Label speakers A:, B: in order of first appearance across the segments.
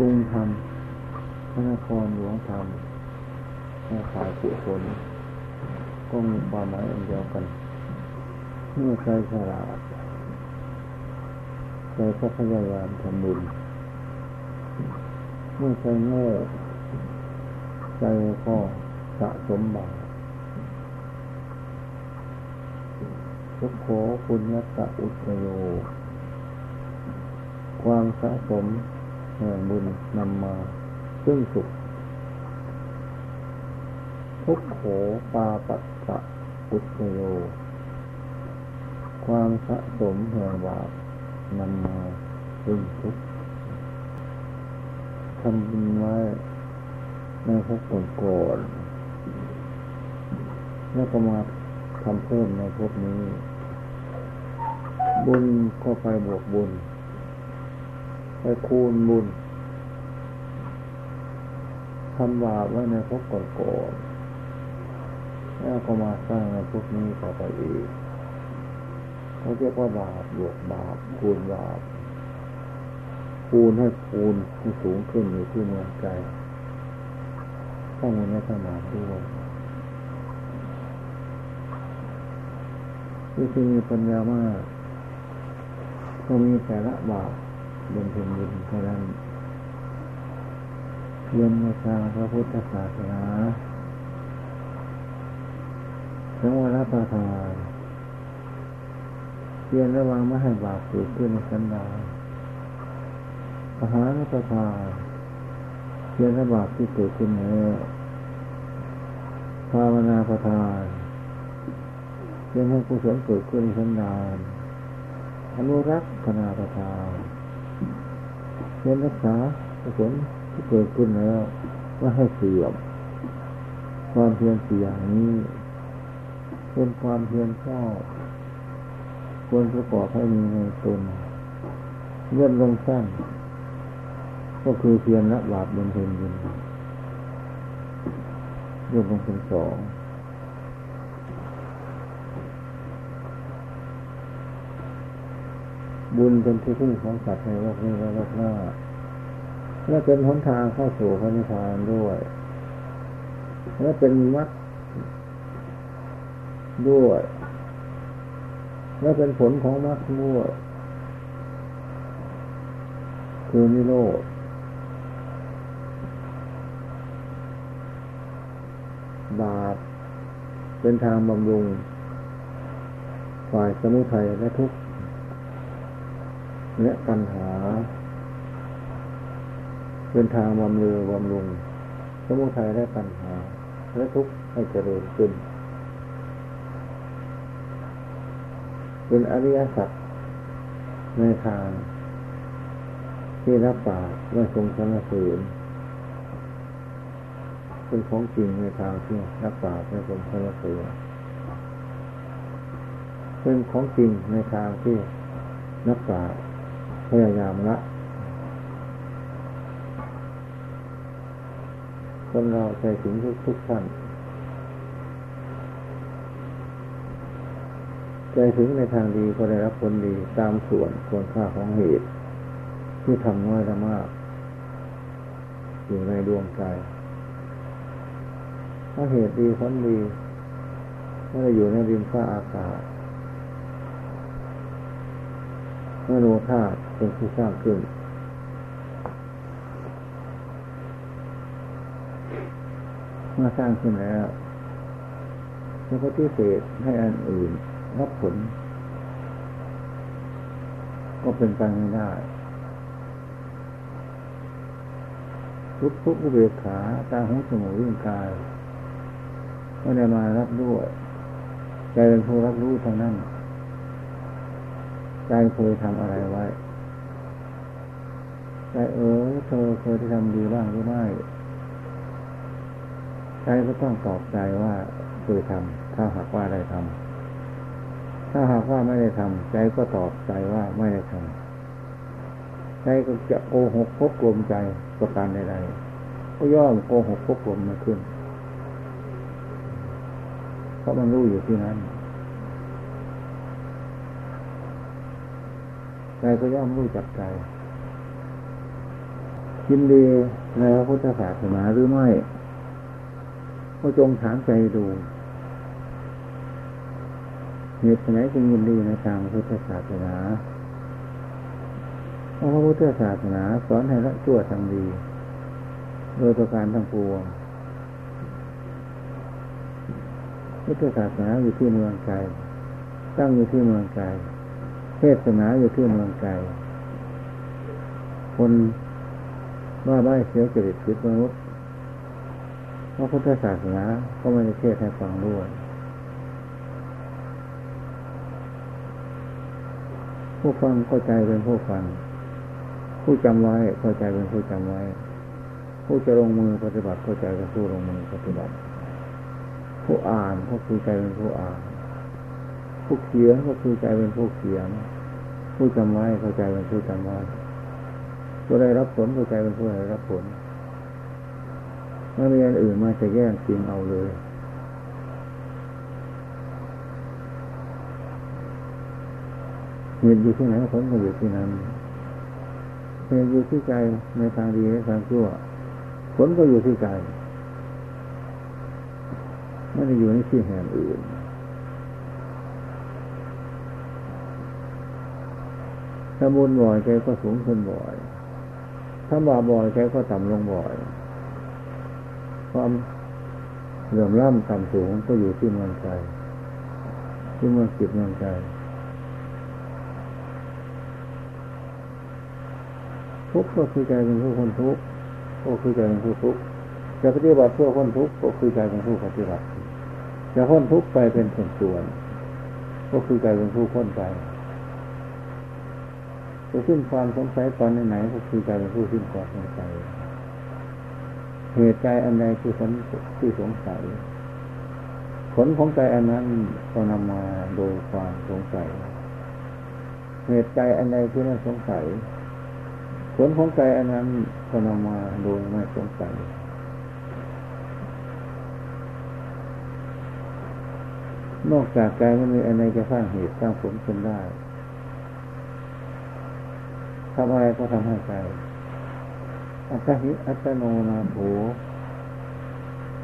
A: รุงทำพระนครหลวงทำให้ขายกุศลก็มีความหมายอันเดียวกัน เมื่อใครฉลาดใจก็พยายามทำบุญ เมื่อใจโง่ใจก็สะสมบาปทุกโขปุญญตะอุตโย ความสะสม แห่งบุญนำมาซึ่งสุข ทุกโขปาปัสสะอุตโย ความสะสมแห่งบาปนำมาซึ่งทุกข์ทำบุญไว้ในภพก่อนๆแล้วก็มาทำเพิ่มในภพนี้ บุญก็ไปบวกบุญ ไปคูณบุญทำบาปไว้ในภพก่อนๆแล้วก็มาสร้างในภพนี้ต่อไปอีกเขาเรียกว่าบาปบวกบาปคูณบาปคูณให้คูณให้สูงขึ้นอยู่ที่เมืองใจต้องมีนักมาด้วยที่ที่มีปัญญามาก ก็มีแต่ละบาป บนเพ็ญบุญเท่านั้นเพียรในทางพระพุทธศาสนาถึงวันละประทานเพียรระวังไม่ให้บาปเกิดขึ้นในสันดานอาหารประทานเพียรระบาปที่เกิดขึ้นแล้วภาวนาประทานเพียรให้กุศลเกิดขึ้นในสันดานอนุรักษ์พนาประทาน เพียรรักษากุศลที่เกิดขึ้นแล้วว่าให้เสื่อมความเพียรสี่อย่างนี้ เป็นความเพียรชอบควรประกอบให้มีในตนเลื่อนลงสั้น ก็คือเพียรละบาปบนเพ็ญบุญเลื่อนลงเป็นสอง บุญเป็นที่พึ่งของสัตว์ในโลกนี้และโลกหน้า และเป็นหนทางเข้าสู่พระนิพพานด้วย และเป็นมรรคด้วย และเป็นผลของมรรคด้วยคือนิโรธบาปเป็นทางบำรุง ฝ่ายสมุทัยและทุกข์ และปัญหา เป็นทางบำเรอบำรุงสมุทัยและปัญหา และทุกข์ให้เจริญขึ้น เป็นอริยสัจในทาง ที่รับปากไม่ทรงสนเสริญเป็นของจริงในทางที่รับปากไม่ทรงสนเสริญเป็นของจริงในทางที่นับปาก พยายามละคนเราใจถึงทุกทุกท่านใจถึงในทางดีก็ได้รับผลดีตามส่วนควรค่าของเหตุ ที่ทำน้อยละมาก อยู่ในดวงใจถ้าเหตุดีผลดีไม่ได้อยู่ในดินฟ้าอากาศ มโนธาตุเป็นผู้สร้างขึ้น เมื่อสร้างขึ้นแล้วแล้วก็ที่เศษให้อันอื่นรับผล ก็เป็นไปไม่ได้ ทุกทุกอุเบกขาตาหูจมูกลิ้นกายไม่ได้มารับด้วยใจเป็นผู้รับรู้ทางนั้น ใจเคยทำอะไรไว้ใจเออเธอเคยได้ทำดีบ้างหรือไม่ใจก็ต้องตอบใจว่าเคยทำถ้าหากว่าได้ทำถ้าหากว่าไม่ได้ทำใจก็ตอบใจว่าไม่ได้ทำใจก็จะโกหกพบกลมใจประการใดๆก็ย่อมโกหกพบกลมมาขึ้น เพราะมันรู้อยู่ที่นั้น ใจก็ย่อมรู้จักใจยินดีในพระพุทธศาสนาหรือไม่ก็จงถามใจดูเหตุไหนจึงยินดีในทางพุทธศาสนาเพราะพระพุทธศาสนาสอนให้ละชั่วทำดี โดยประการทั้งปวง พุทธศาสนาอยู่ที่เมืองไกลตั้งอยู่ที่เมืองไกล เทศนาอยู่ที่เมืองไกลคนว่าไม่เสียจริตคิดมนุษย์พระพุทธศาสนาก็ไม่ได้เทศให้ฟังด้วยผู้ฟังเข้าใจเป็นผู้ฟัง ผู้จำไว้เข้าใจเป็นผู้จำไว้ ผู้จะลงมือปฏิบัติเข้าใจเป็นผู้ลงมือปฏิบัติ ผู้อ่านก็คือใจเป็นผู้อ่าน ผู้เขียนก็คือใจเป็นผู้เขียน ผู้จำไว้เข้าใจเป็นผู้จำไว้ผู้ได้รับผลเข้าใจเป็นผู้ได้รับผลไม่มีอันอื่นมาจะแย่งจริงเอาเลยเหตุอยู่ที่ไหนผลก็อยู่ที่นั้นเหตุอยู่ที่ใจในทางดีในทางชั่วผลก็อยู่ที่ใจไม่ได้อยู่ในที่แห่งอื่น ถ้าบุญบ่อยใจก็สูงขึ้นบ่อยถ้าบาบ่อยใจก็ต่ำลงบ่อย ความเหลื่อมล้ำต่ำสูงก็อยู่ที่เมืองใจที่เมืองจิตเมืองใจทุกข์ก็คือใจเป็นผู้คนทุกข์ก็คือใจเป็นผู้ทุกข์จะปฏิบัติเพื่อคนทุกข์ก็คือใจเป็นผู้ปฏิบัติจะพ้นทุกข์ไปเป็นส่วนๆก็คือใจเป็นผู้พ้นไป จะสิ้นความสงสัยตอนไหนๆก็คือใจเป็นผู้สิ้นความสงสัยเหตุใจอันใดคือผลที่สงสัย ผลของใจอันนั้นก็นำมาโดยความสงสัย เหตุใจอันใดที่ไม่สงสัย ผลของใจอันนั้นก็นำมาโดยไม่สงสัยนอกจากใจไม่มีอะไรจะสร้างเหตุสร้างผลขึ้นได้ ทำอะไรก็ทำให้ใจอัตหิอัตโนนาโถ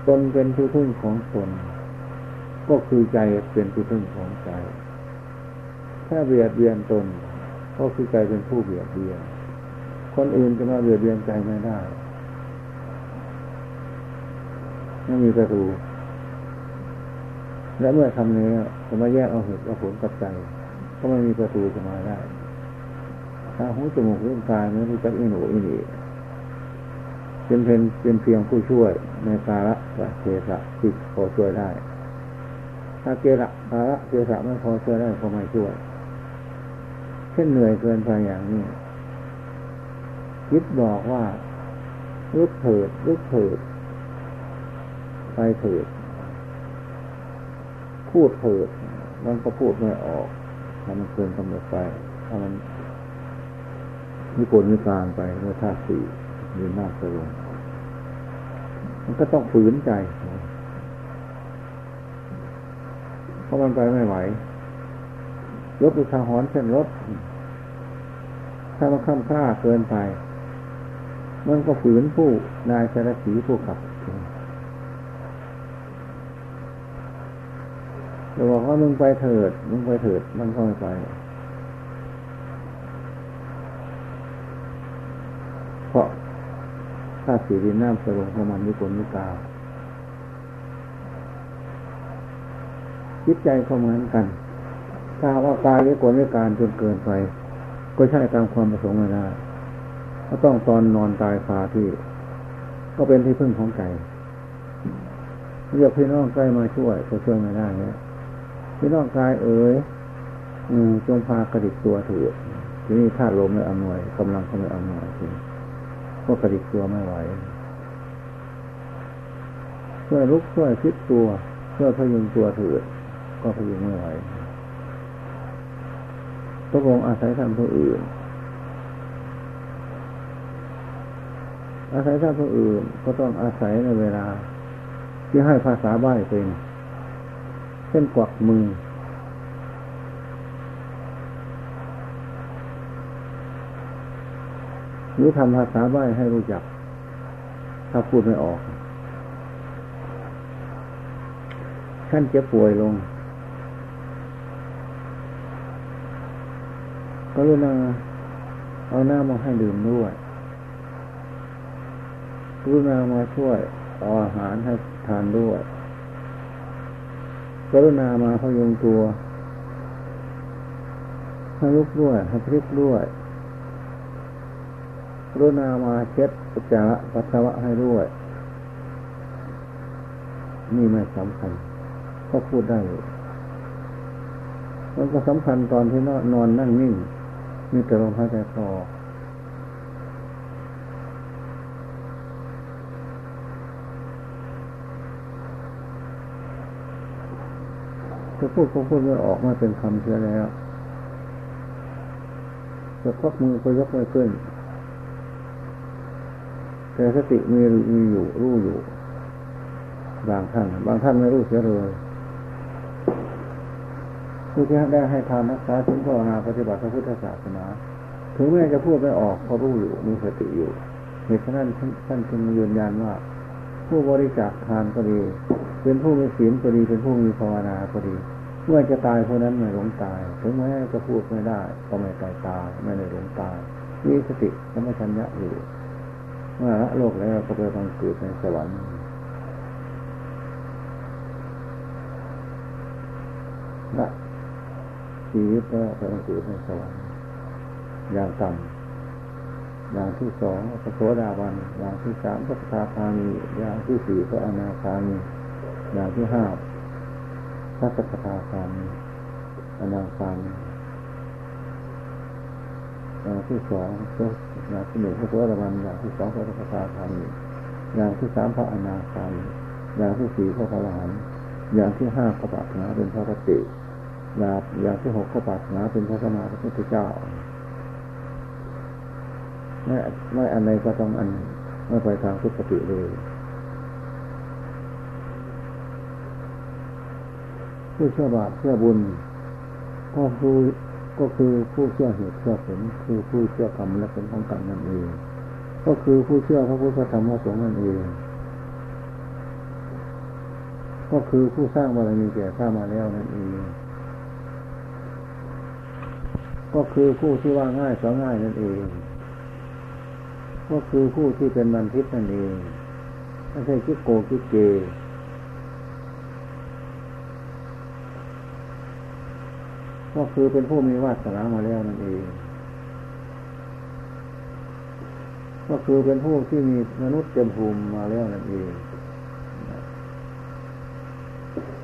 A: ตนเป็นที่พึ่งของตน ก็คือใจเป็นที่พึ่งของใจ ถ้าเบียดเบียนตน ก็คือใจเป็นผู้เบียดเบียน คนอื่นจะมาเบียดเบียนใจไม่ได้ ไม่มีประตูและเมื่อทำนี้จะมาแยกเอาเหตุเอาผลกับใจ ก็ไม่มีประตูจะมาได้ ถ้าหูจมูกเล่นกายไม่รู้จักอินโหอินีเป็นเพียงเป็นเพียงผู้ช่วยในกาละเทศะที่พอช่วยได้ ถ้าเกละกาละเทศะไม่พอช่วยได้ก็ไม่ช่วย เช่นเหนื่อยเกินไปอย่างนี้คิดบอกว่าลุกเถิดลุกเถิด ไปเถิด พูดเถิด มันก็พูดไม่ออกถ้ามันเกินกำหนดไปถ้ามัน มีผลมีการไปเมื่อท่าสี่ยืนหน้าสลงมันก็ต้องฝืนใจ เพราะมันไปไม่ไหวรถอุทาหรณ์เช่นรถ ถ้ามันข้ามค่าเกินไป มันก็ฝืนผู้นายสารสีผู้ขับจะบอกว่ามึงไปเถิด มึงไปเถิด มันก็ไม่ไป เพราะถ้าสีดินน้ำสลงของมันมีผลมีกาจิตใจก็เหมือนกัน ถ้าว่ากายวิกลวิการจนเกินไป ก็ใช่ตามความประสงค์ไม่ได้ก็ต้องตอนนอนตายคาที่ ก็เป็นที่พึ่งของใจเรียกพี่น้องใกล้มาช่วยก็ช่วยไม่ได้เนี่ยพี่น้องกายเอ๋ยจงพากระดิกตัวถือที่นี้ธาตุลมไม่อำนวยกำลังเขาไม่อำนวยที ก็กระดิกตัวไม่ไหวช่วยลุกช่วยคิดตัวช่วยพยุงตัวถือก็พยุงไม่ไหวพระองค์อาศัยทำผู้อื่น อาศัยทำผู้อื่นก็ต้องอาศัยในเวลา ที่ให้ภาษาใบ้เป็น เช่นกวักมือ หรือทำภาษาใบ้ให้รู้จัก ถ้าพูดไม่ออกท่านจะป่วยลง ก็รู้นาเอาหน้ามาให้ดื่มด้วยรู้นามาช่วยเอาอาหารให้ทานด้วยกรุณามาพยุงตัวให้ลุกด้วยให้พลิกด้วย รุณามาเช็ดปัจจาระปัสสาวะให้ด้วย นี่ไม่สำคัญ ก็พูดได้ มันก็สำคัญตอนที่นอนนั่งนิ่งมีแต่ลมหายใจพอจะพูดก็พูดไม่ออกมาเป็นคำเสียแล้วจะควักมือก็ยกไม่ขึ้น แต่สติมีมีอยู่รู้อยู่ บางท่าน บางท่านไม่รู้เสียเลยผู้ที่ได้ให้ทานนักษาถึงภาวนาปฏิบัติพระพุทธศาสนา ถึงแม้จะพูดไม่ออกเขารู้อยู่มีสติอยู่เหตุฉะนั้นท่านจึงยืนยันว่า ผู้บริจาคทานก็ดี เป็นผู้มีศีลก็ดีเป็นผู้มีภาวนาก็ดี เมื่อจะตายคนนั้นไม่หลงตาย ถึงแม้จะพูดไม่ได้ ก็ไม่ตายตายไม่ได้หลงตายมีสติและไม่ชัญญะอยู่ มื่อละโลกแล้วก็ไปบังเกิดในสวรรค์ละชีวิตแล้วไปบังเกิดในสวรรค์อย่างต่ำอย่างที่สองพระโสดาบันอย่างที่สามพระสาคามีอย่างที่สี่พระอนาคามีอย่างที่ห้าพระสกทาคามีอนาคามีอย่างที่สองก็ อย่างที่หนึ่งพระสวัสดิมันอย่างที่สองพระสกทาคามีอย่างที่สามพระอนาคามีอย่างที่สี่พระพรหลานอย่างที่ห้าพระปาถนาเป็นพระปฏิอย่างอย่างที่หกพระปาถนาเป็นพระสมาพระพุทธเจ้าไม่ไม่อันใดก็ต้องอันไม่ไปทางทุกขติเลยผู้เชื่อบาปเชื่อบุญก็คือ ก็คือผู้เชื่อเหตุเชื่อผลคือผู้เชื่อกรรมและผลของกรรมนั่นเอง ก็คือผู้เชื่อพระพุทธธรรมพระสงฆ์นั่นเอง ก็คือผู้สร้างบารมีแก่ข้ามาแล้วนั่นเอง ก็คือผู้ที่ว่าง่ายสอง่ายนั่นเอง ก็คือผู้ที่เป็นมันทิพนั่นเองไม่ใช่คิดโกคิดเก ก็คือเป็นผู้มีวาสนามาแล้วนั่นเอง ก็คือเป็นผู้ที่มีมนุษย์เต็มภูมิมาแล้วนั่นเอง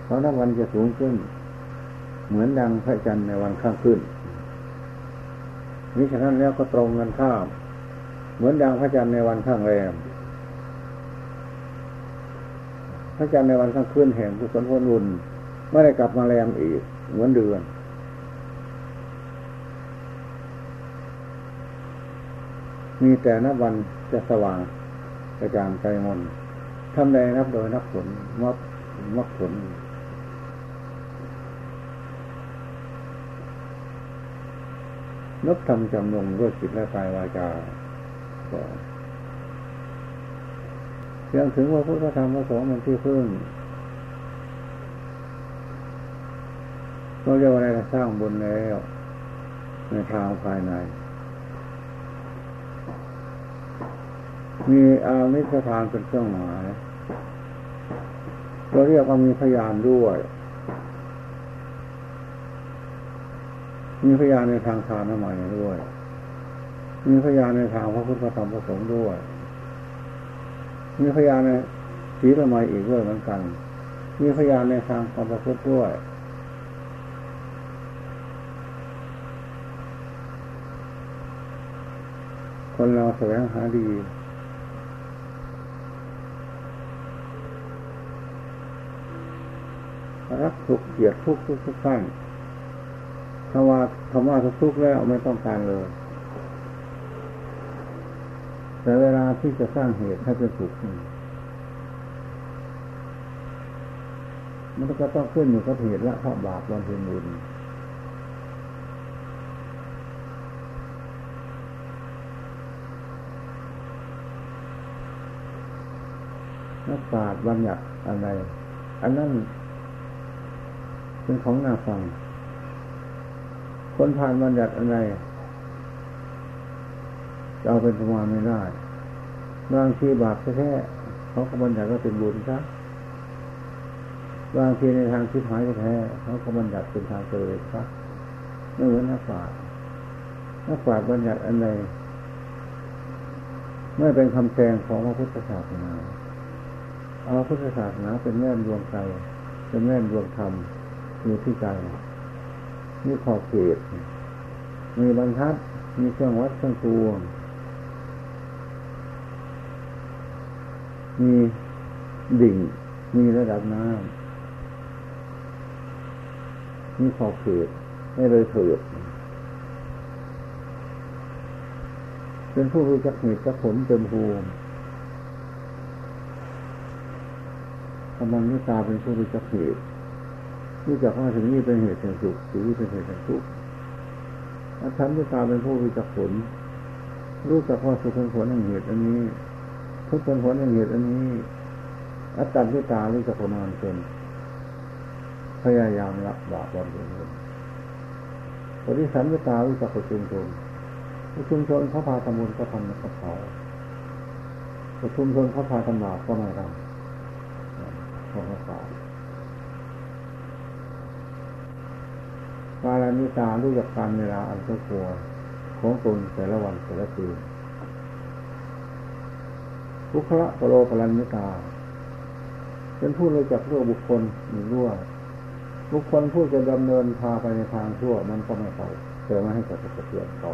A: เพราะนับวันจะสูงขึ้น เหมือนดังพระจันทร์ในวันข้างขึ้นนี้ฉะนั้นแล้วก็ตรงกันข้าม เหมือนดังพระจันทร์ในวันข้างแรมพระจันทร์ในวันข้างขึ้นแห่งกุศลพลุนไม่ได้กลับมาแรมอีก เหมือนเดือน มีแต่นับวันจะสว่างกระจ่างใจมนทำใดนับโดยนับผลมักมักผลนับทำจำนงด้วยจิตและกายวาจาก็เพียงถึงว่าพุทธธรรมพระสงฆ์มันที่พึ่งเราจะอะไรสร้างบุญแล้ว ในทางภายใน มีอามิสทานเป็นเครื่องหมายเราเรียกว่ามีพยานด้วย มีพยานในทางทานใหม่ด้วย มีพยานในทางพระพุทธธรรมประสงค์ด้วย มีพยานในศีลใหม่อีกด้วยเหมือนกัน มีพยานในทางความประพฤติด้วยคนเราแสวงหาดี รักสุขเกลียดทุกทุกทุกท่านคำว่าคำว่าทุกทุกแล้วไม่ต้องการเลย แต่เวลาที่จะสร้างเหตุให้เป็นสุขมันก็ต้องขึ้นอยู่กับเหตุและเพราะบาปวันเพ็นบุญนักปราชญ์บัญญัติอะไรอันนั้น เป็นของน่าฟัง คนผ่านบัญญัติอะไรจะเอาเป็นประมาณไม่ได้บางทีบาปแท้ๆเขาก็บัญญัติว่าเป็นบุญซะบางทีในทางชิดหายแท้เขาก็บัญญัติเป็นทางเกิดซะไม่เหมือนนักปราชญ์นักปราชญ์บัญญัติอะไรไม่เป็นคำแซงของพระพุทธศาสนา เอาพุทธศาสนาเป็นแม่ดวงใจเป็นแม่ดวงธรรม อยู่ที่ใจ มีขอบเขต มีบรรทัด มีเครื่องวัดเครื่องตวงมีดิ่ง มีระดับน้ำมีขอบเขตไม่เลยเถิดเป็นผู้รู้จักเหตุจักผลเต็มภูมิกำลังนิตาเป็นผู้รู้จักเหตุ รู้จักว่าถึงนี้เป็นเหตุแห่งสุขถึงนี้เป็นเหตุแห่งทุกข์อาชันนิตาเป็นผู้รู้จักผล รู้จักว่าสุขเป็นผลแห่งเหตุอันนี้ ทุกข์เป็นผลแห่งเหตุอันนี้ อัตตันิตารู้จักประมาณเป็นพยายามละบาปบำเพ็ญปฏิสันนิตารู้จักประชุมชนประชุมชนเขาพาทำบุญก็ทำกับเขาประชุมชนเขาพาทำบาปก็ไม่ทำของพระสารกาลนิ ตารู้จักการเวลาอันสมควรของตนแต่ละวันแต่ละคืนทุคละปโลปรันิตาเป็นผู้รู้จักเรื่องบุคคลมีรั่วบุคคลผู้จะดำเนินพาไปในทางชั่วมันก็ไม่ไปแต่ไม่ให้กระทบกระเทือนเขา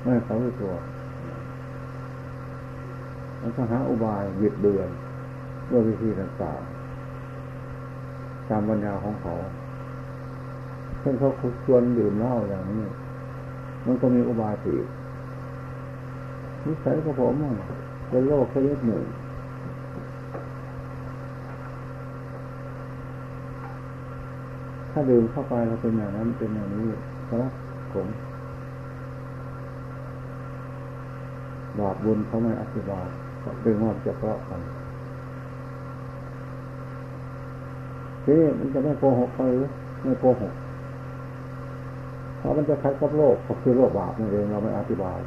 A: ไม่ให้เขารู้ตัวมันก็หาอุบายหยิดเบือนด้วยวิธีต่างตามปัญญาของเขา เช่นเขาชวนดื่มเหล้าอย่างนี้ มันก็มีอุบายตีนิสัยของผมเป็นโรคชนิดหนึ่งถ้าดื่มเข้าไปเราเป็นอย่างนั้นเป็นอย่างนี้ครับผมบาปบุญเขาไม่อธิบายเป็นว่าจะเพราะกันทีนี้มันจะไม่โกหกเขาหรือไม่โกหก เพราะมันจะคัดกับโลกก็คือโลกบาปนั่นเองเราไม่อธิบาย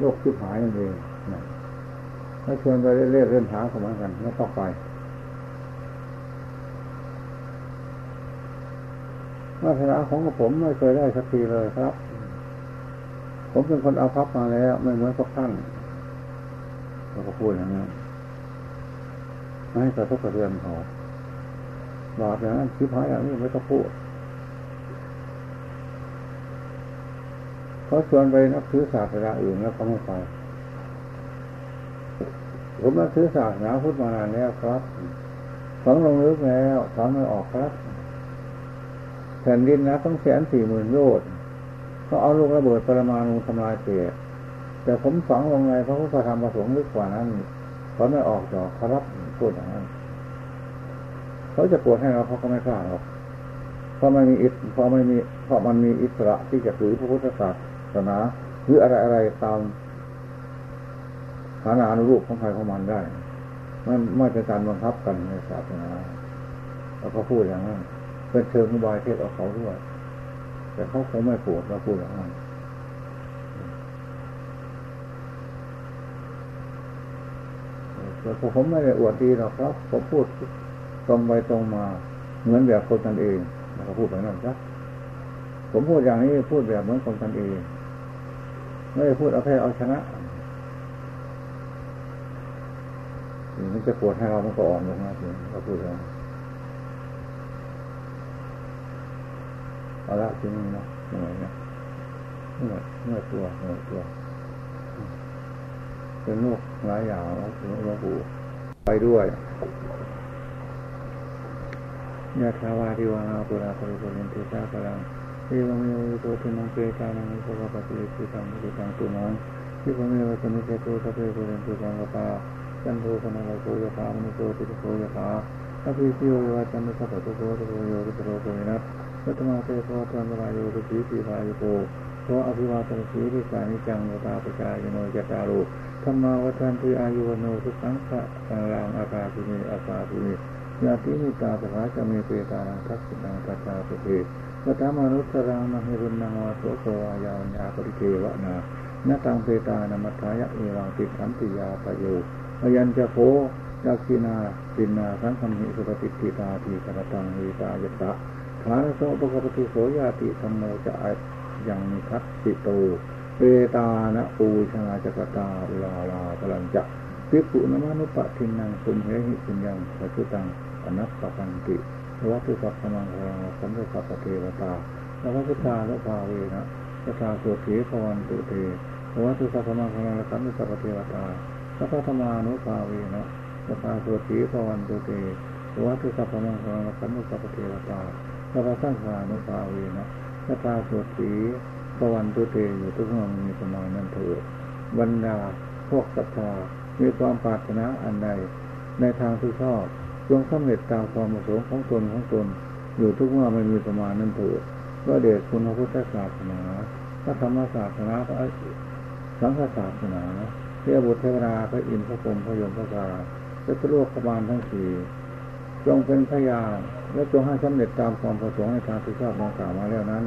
A: โลกที่หายนั่นเองถ้าชวนไปเล่นเล่นหาสมัยกันไม่ต้องไปวาสนาของผมไม่เคยได้สักทีเลยครับ ผมเป็นคนเอาพับมาแล้ว ไม่เหมือนพวกท่านเราก็พูดอย่างนั้นไม่ให้กระทบกระเทือนเขาบาปอย่างนั้นชิบหายอย่างนี้ไม่ต้องพูด เขาชวนไปนับถือศาสนาอื่นแล้วเขาไม่ไป ผมนับถือศาสนาพุทธมานานแล้วครับฝังลงลึกแล้วฝังไม่ออกครับ แผ่นดินนะต้องแสนสี่หมื่นโยชน์เขาเอาลูกระเบิดปรมาณูทำลายเปรตแต่ผมฝังลงในพระพุทธธรรมประสงค์ลึกกว่านั้นเขาไม่ออกจอกครับพูดอย่างนั้นเขาจะปวดให้เราเขาก็ไม่กล้าหรอกเพราะมันมีอิสเพราะไม่มีเพราะมันมีอิสระที่จะถือพระพุทธศาสนา นา หรืออะไรอะไรตามฐานานุรูปของใครของมันได้มันไม่เป็นการบังคับกันในศาสนาแล้วก็พูดอย่างนั้นเป็นเชิงอุบายเทศเอาเขาด้วย แต่เขาคงไม่ปวดเราพูดอย่างนั้นแต่ผมไม่ได้อวดดีหรอกครับผมพูดตรงไปตรงมา เหมือนแบบคนกันเองแล้วก็พูดแบบนั้นครับผมพูดอย่างนี้พูดแบบเหมือนคนกันเอง ไม่ได้พูดเอาแพ้เอาชนะมันจะปวดให้เรามันก็อ่อนลงมาถึงเราพูดแล้วเอาละทีนี้นะเหนื่อยนะเหนื่อยเหนื่อยตัวเหนื่อยตัวเป็นโรคหลายอย่างแล้วหลวงปู่ไปด้วยยะถาวาริวานาปุราปริปุเรนติสาพลัง เอวังโยโตทินังเปตานังโสภปฏิเสิตังมิตังตุมังทิพเมวะสมิเจโตสัพเพปุเรนตุสังกปาจันโทปนะโกยะคามนุโตติโกยะคาสัพพิสิโยวะจันทสัพพะโตโกตุโกโยตุโกโกวินัสสัตมาเตโพตันตรายโยตุสีสีพายโกเพราะอภิวาตสีทิสานิจังโมตาปจายโนจตารุธรรมาวัฏันติอายุวโนทุกขังสะรังอากาศิเมอากาศิเมญาติมิตาสภาจะมีเปตานังทักษิณังตัตตาสุเท วัตมนุสรังมหิรุณังวาโสโกวายาวัญญาปริเทวนานาตังเปตานามัทายะเอวังติขันติยาปโยอยัญจะโพยักษินาปินาสังคมิสุปฏิทิตาทีกรตังวิตายตะฐานโสปกปฏิโสยาติธรรมโมจะยังนิคัตติโตเปตานะปูชาจักตาลาลาพลังจะพิปุนมานุปะทินังสุมเหหิสุญญังสัจุตังอนัปปปันติ วัตุสัพพมังคลังสัมฤสัพเทวตาลวัตุตาและภาเวนะยตาสุถีภวันตุเตวัตุสัพพมังคลังสัมฤสัพเทวตาสัพพธมานุภาเวนะยตาสุถีภวันตุเตวัตุสัพพมังคลังสัมฤสัพเทวตาสัพพสังขานุภาเวนะยตาสุถีภวันตุเตอยู่ทุกเมื่อมีประมาณนั้นเถิดบรรดาพวกศรัทธามีความปรารถนาอันใดในทางที่ชอบ จงสำเร็จตามความประสงค์ของตนของตน อยู่ทุกเมื่อไม่มีประมาณนั้นเถิดว่าเดชคุณพระพุทธศาสนาพระธรรมศาสนาพระสังฆศาสนาเทวบุตรเทวราพระอินทร์พระพรหมพระยมพระกาและพระโลกประมาณทั้งสี่จงเป็นพยานและจงให้สำเร็จตามความประสงค์ในทางที่ชอบดังกล่าวมาแล้วนั้น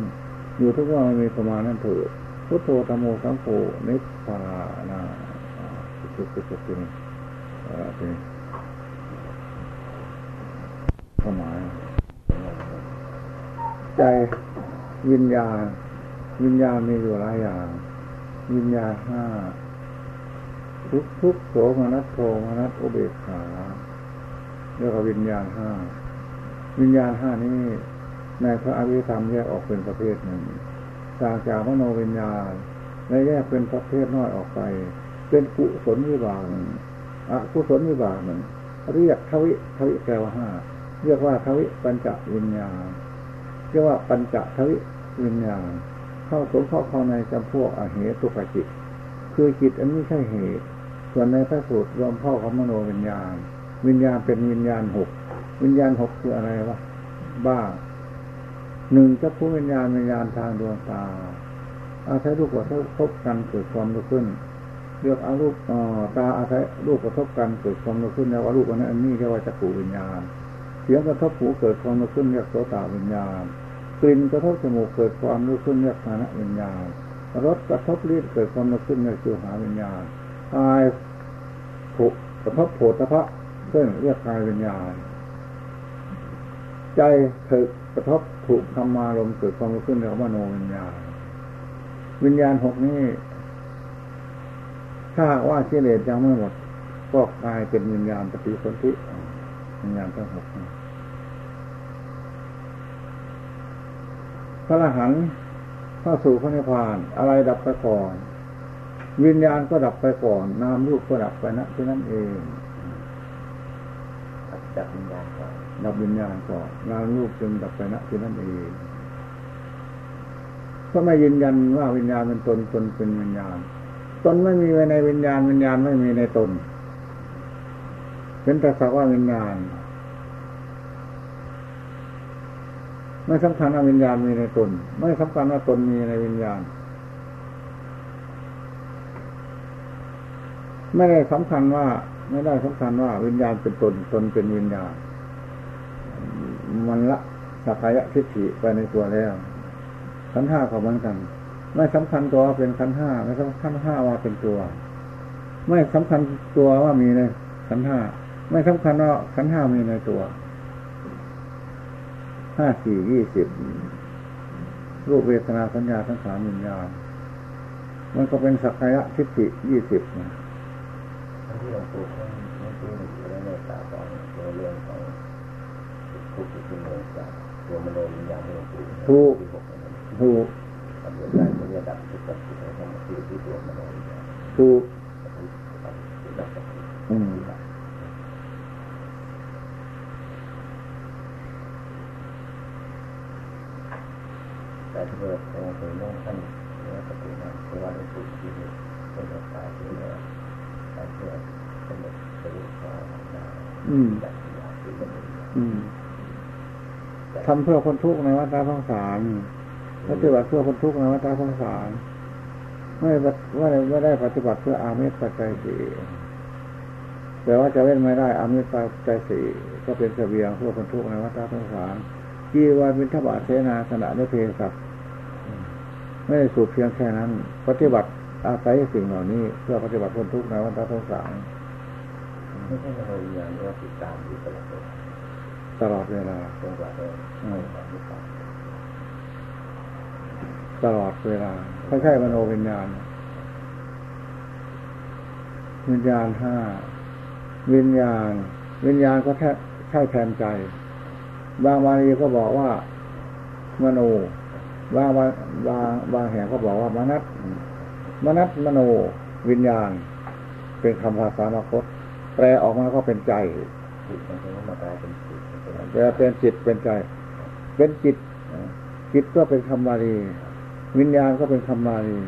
A: อยู่ทุกว่าไม่มีประมาณนั้นเถิดพุทโธธรรมโมสังโฆนิพพานาสุขสุขสุขสุขอะไร ความหมาย ใจวิญญาณ วิญญาณมีอยู่หลายอย่าง วิญญาณห้าทุกทุกโสมนัสโทมนัสอุเบกขาเรียกว่าวิญญาณห้าวิญญาณห้านี้ในพระอภิธรรมแยกออกเป็นประเภทหนึ่งจากจากมโนวิญญาณและแยกเป็นประเภทน้อยออกไป เป็นกุศลวิบากอกุศลวิบากหนึ่งเรียกทวิทวิแปลว่าห้า เรียกว่าทวิปัญจวิญญาณเรียกว่าปัญจทวิวิญญาณเข้าสมเข้าเข้าในจำพวกอเหตุกจิต คือจิตอันนี้ใช่เหตุ ส่วนในพระสูตรรวมพ่อของมโนวิญญาณ วิญญาณเป็นวิญญาณหกวิญญาณหกคืออะไรวะบ้าหนึ่งจะผู้วิญญาณวิญญาณทางดวงตาอาศัยรูปกระทบกันเกิดความรู้ขึ้นเรียกอารูปตาอาศัยรูปกระทบกันเกิดความรู้ขึ้นแล้วอารูปอันนั้นนี่เรียกว่าจักรวิญญาณ สียงกระทบหูเกิดความรู้ขึ้นเรียกโสตวิญญาณ กลิ่นกระทบจมูกเกิดความรู้ขึ้นเรียกฐานะวิญญาณ รสกระทบลิ้นเกิดความรู้ขึ้นเรียกจิวหาวิญญาณกายถูกกระทบโผฏฐะขึ้นเรียกกายวิญญาณ ใจถูกกระทบถูกธรรมารมเกิดความรู้ขึ้นเรียกว่าโนวิญญาณ วิญญาณหกนี้ถ้าว่าเฉลยยังไม่หมดก็กลายเป็นวิญญาณปฏิสนธิวิญญาณทั้งหก พระรหันต์เข้าสู่พระนิพพาน อะไรดับไปก่อน วิญญาณก็ดับไปก่อน นามรูปก็ดับไปนะที่นั่นเอง
B: ดับวิญญาณก่อน
A: ดับวิญญาณก่อนนามรูปจึงดับไปนะที่นั่นเองก็ไม่ยืนยันว่าวิญญาณเป็นตนตนเป็นวิญญาณ ตนไม่มีในวิญญาณวิญญาณไม่มีในตนเป็นแต่สักว่าวิญญาณ ไม่สำคัญว่าวิญญาณมีในตน ไม่สำคัญว่าตนมีในวิญญาณ ไม่ได้สำคัญว่า ไม่ได้สำคัญว่าวิญญาณเป็นตน ตนเป็นวิญญาณ มันละสักายะทิฏฐิไปในตัวแล้วขันห้าขาเหมือนกัน ไม่สำคัญตัวว่าเป็นขันห้าไม่สำคัญห้าว่าเป็นตัว ไม่สำคัญตัวว่ามีในขันห้าไม่สำคัญว่าขันห้ามีในตัว ห้าสี่ยี่สิบรูปเวทนาสัญญาทั้งสามวิญญาณมันก็เป็นสักกายะทิฏฐิยี่สิบนะ
B: ที่หลวงปู่ท่านเมื่อกี้เรื่องเมตตาตอนเรื่องของทุกข์ที่เมตตาตัวมโนวิญญาณหลวงปู่
A: ถูกถูก
B: ทำเรื่องการเรียดับทุกข์กับทุกข์ให้มันคือที่ตัวมโนวิญญาณ
A: ถูก
B: ที่เป็นทำ
A: เพื่อคนทุกข์ในวัฏสงสารปฏิบัติเพื่อคนทุกข์ในวัฏสงสาร ไม่ไม่ไม่ได้ปฏิบัติเพื่ออาเมตปัจจัยสี่แต่ว่าจะเว้นไม่ได้อาเมตปัจจัยสี่ก็เป็นเสบียงเพื่อคนทุกข์ในวัฏสงสารกีวันวินทบาทเสนาสนะด้เพศักไม่ได้สูตรเพียงแค่นั้น ปฏิบัติอาศัยสิ่งเหล่านี้ เพื่อปฏิบัติคนทุกข์ในวัฏสงสาร
B: ไม่ใช่เราอย่างนี้ว่าติดตามอยู่ตลอดเวลา
A: ตลอดเวลาตลอดเวลาไม่ใช่มโนวิญญาณ วิญญาณห้าวิญญาณ วิญญาณก็แค่ใช่แทนใจ บางวารีก็บอกว่า มโนบางบางบางแห่งก็บอกว่ามนัตมนัตมโน วิญญาณ เป็นคำภาษามคตแปลออกมาก็เป็นใจ
B: จิตมันจะมากลายเป็นจิตเป็นอะไร
A: แปลเป็นจิตเป็นใจ เป็นจิต จิตก็เป็นคำบาลีวิญญาณก็เป็นคำบาลี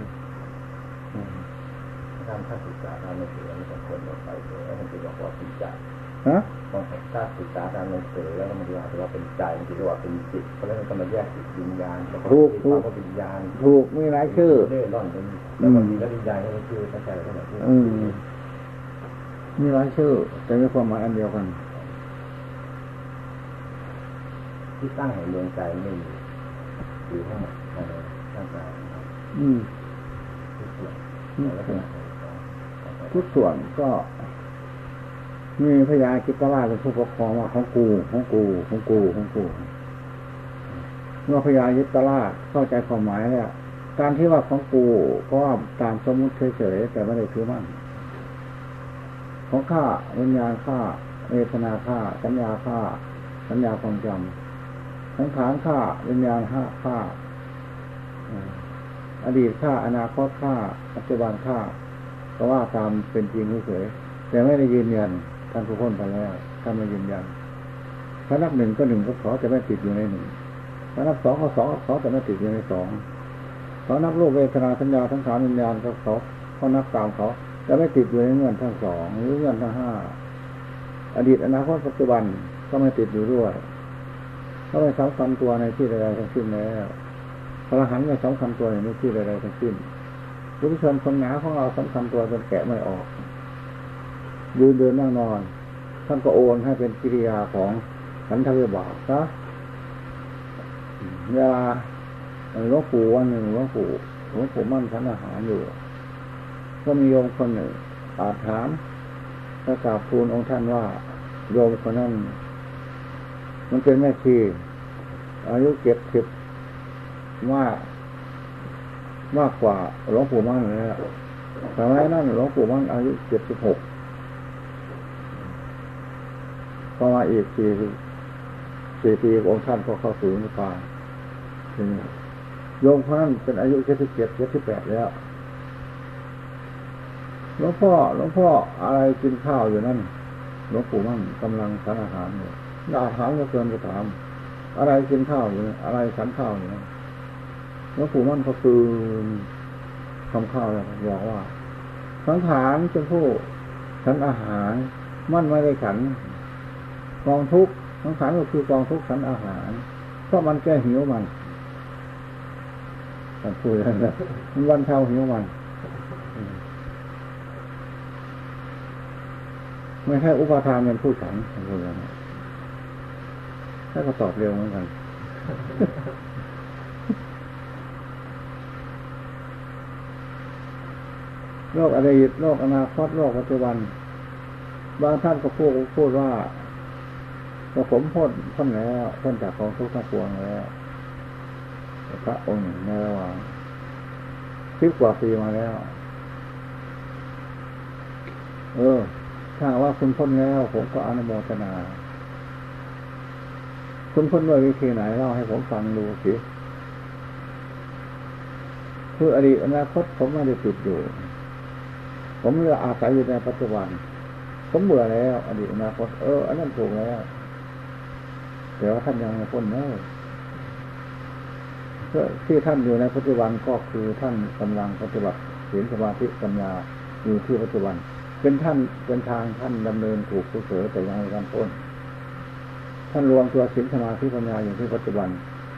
B: ทำท่าศึกษาทางหนังสือมันต้องคนออกไปเลยแล้วมันจะบอกว่าเป็นใจ
A: ฮะ
B: ต้องถ้าศึกษาทางหนังสือแล้วมันจะว่าเป็นใจมันจะว่าเป็นจิตเพราะฉะนั้นก็มาแยกจิตวิญญาณแล้วก็ว่าวิญญาณ
A: ถูกมีหลายชื่อ
B: เล่ร่อนเป็นแล้วมันมีแล้ววิญญาณก็คือเข้าใจขนาดนี้
A: อืมมีหลายชื่อแต่มีความหมายอันเดียวกัน
B: ที่ตั้งแห่งดวงใจไม่มีอยู่ทั้งหมดภายในร่างกาย
A: อืม
B: ทุกส่วนลักษณะ
A: ทุกส่วนก็มีพยาคิดว่าเป็นผู้ปกครองว่าของกูของกูของกูของกู เมื่อพยายิตราชเข้าใจความหมายแล้วการที่ว่าของกูก็ว่าตามสมมุติเฉยๆแต่ไม่ได้ถือมั่นของข้าวิญญาณข้าเวทนาข้าสัญญาข้าสัญญาความจำ สังขารข้าวิญญาณข้าข้าอดีตข้าอนาคตข้าปัจจุบันข้าก็ว่าตามเป็นจริงเฉยแต่ไม่ได้ยืนยันท่านผู้พ้นไปแล้วท่านไม่ยืนยันถ้านับหนึ่งก็หนึ่งก็ขอจะไม่ติดอยู่ในหนึ่งถ้านับสองก็สองขอจะไม่ติดอยู่ในสองเขานับรูปเวทนาสัญญาทั้งสามวิญญาณก็เขาเขานับตามเขาจะไม่ติดอยู่ในเงื่อนทั้งสองหรือเงื่อนทั้งห้าอดีตอนาคตปัจจุบันก็ไม่ติดอยู่ด้วย เขาไม่สำคัญตัวในที่ใดๆทั้งสิ้นแล้วพระหันต์ไม่สำคัญตัวในที่ใดๆทั้งสิ้นรู้ชนคนหนาของเราสำคัญตัวจนแกะไม่ออก ยืนเดินนั่งนอน ท่านก็โอนให้เป็นกิริยาของขันธวิบากซะเวลาหลวงปู่วันหนึ่งหลวงปู่หลวงปู่มั่นฉันอาหารอยู่ ก็มีโยมคนหนึ่งอาถามแล้วกราบทูลองค์ท่านว่า โยมคนนั้น มันเป็นแม่ชี อายุเจ็ดสิบมากมากกว่าหลวงปู่มั่นแล้วสมัยนั้นหลวงปู่มั่นอายุเจ็ดสิบหกพอมาอีกสี่สี่ปีองค์ท่านก็เข้าสู่นิพพานทีนี้โยมคนนั้นเป็นอายุเจ็ดสิบเจ็ดเจ็ดสิบแปดแล้วหลวงพ่อหลวงพ่ออะไรกินข้าวอยู่นั่นหลวงปู่มั่นกำลังฉันอาหารอยู่ น่าถามก็เกินไปถาม อะไรกินข้าวอยู่อะไรฉันข้าวอยู่นั่นหลวงปู่มั่นก็คือทำข้าวแล้วบอกว่า สังขารเป็นผู้ฉันอาหาร มั่นไม่ได้ฉัน กองทุกข์สังขารก็คือกองทุกข์ฉันอาหาร เพราะมันแก้หิวมันแต่พูดอย่างนั้นมันวันเท่าหิวมันไม่ใช่อุปทานเป็นผู้ฉันพูดอย่างนั้นถ้าก็ตอบเร็วเหมือนกัน โลกอดีตโลกอนาคตโลกปัจจุบัน บางท่านก็พูดพูดว่าก็ผมพ้นพ้นแล้วพ้นจากกองทุกข์ทั้งปวงแล้วพระองค์ในระหว่างสิบกว่าปีมาแล้ว เออ ถ้าว่าคุณพ้นแล้ว ผมก็อนุโมทนา คุณพ้นด้วยวิธีไหนเล่าให้ผมฟังดูสิคืออดีตอนาคตผมไม่ได้ติดอยู่ ผมเลืออาศัยอยู่ในปัจจุบัน ผมเบื่อแล้ว อดีตอนาคต เออ อันนั้นถูกแล้วแต่ว่าท่านยังไม่พ้นแน่ที่ท่านอยู่ในปัจจุบันก็คือท่านกำลังปฏิบัติศีลสมาธิปัญญาอยู่ที่ปัจจุบัน เป็นท่านเป็นทางท่านดำเนินถูกเฉยแต่ยังไม่ทันพ้น ท่านรวมตัวศีลสมาธิปัญญาอยู่ที่ปัจจุบัน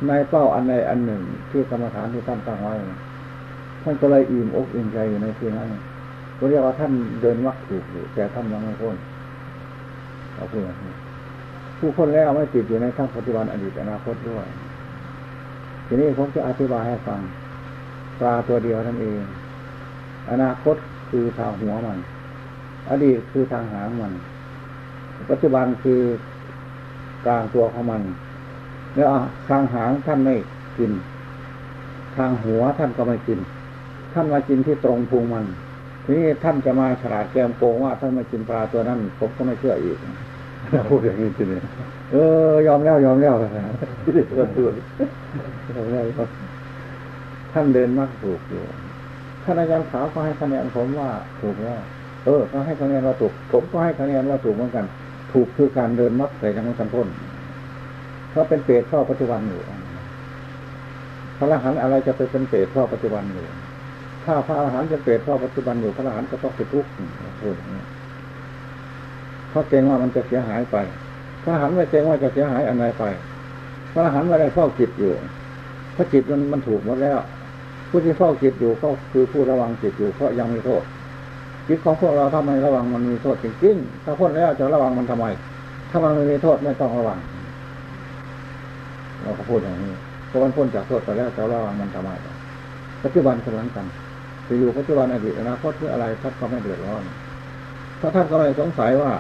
A: ในเป้าอันใดอันหนึ่งที่กรรมฐานที่ท่านตั้งไว้ท่านก็เลยอิ่มอกอิ่มใจอยู่ในที่นั้นก็เรียกว่าท่านเดินวักถูกอยู่แต่ท่านยังไม่พ้นเราพูดอย่างนี้ผู้พ้นแล้วไม่ติดอยู่ในทั้งปัจจุบันอดีตอนาคตด้วย ทีนี้ผมจะอธิบายให้ฟังปลาตัวเดียวนั่นเอง อนาคตคือทางหัวมัน อดีตคือทางหางมัน ปัจจุบันคือ กลางตัวของมันแล้วทางหางท่านไม่กิน ทางหัวท่านก็ไม่กิน ท่านมากินที่ตรงพุงมันทีนี้ท่านจะมาฉลาดแกมโกงว่าท่านมากินปลาตัวนั้นผมก็ไม่เชื่ออีกพูดอย่างนี้ทีนี้เออยอมแล้วยอมแล้วนะยอมแล้วท่านเดินมากถูกอยู่ท่านอาจารย์ขาวก็ให้คะแนนผมว่าถูกแล้วเออเขาให้คะแนนว่าถูก ผมก็ให้คะแนนว่าถูกเหมือนกัน ถูกคือการเดินมักแต่ยังไม่ทันพ้นเพราะเป็นเปรตข้อปัจจุบันอยู่พระอรหันต์อะไรจะไปเป็นเปรตข้อปัจจุบันอยู่ถ้าพระอรหันต์จะเปรตข้อปัจจุบันอยู่พระอรหันต์ก็ต้องไปทุกข์พูดอย่างนี้เพราะเกรงว่ามันจะเสียหายไป พระอรหันต์ไม่เกรงว่าจะเสียหายอะไรไป พระอรหันต์ไม่ได้เฝ้าจิตอยู่เพราะจิตมันมันถูกหมดแล้ว ผู้ที่เฝ้าจิตอยู่ก็คือผู้ระวังจิตอยู่เพราะยังมีโทษ จิตของพวกเราถ้าไมระวังมันมีโทษจริงๆถ้าพ้นแล้วจะระวังมันทำไม ถ้ามันไม่มีโทษไม่ต้องระวัง เราก็พูดอย่างนี้พรามันพ้นจากโทษไปแล้วจะระวังมันทำไมปัจจุบันกำลังกันจะอยู่ปัจจุบันอดีตอนาคตคืออะไรท่านก็ไม่เดือดร้อนถ้าท่านก็ไม่สงสัยว่า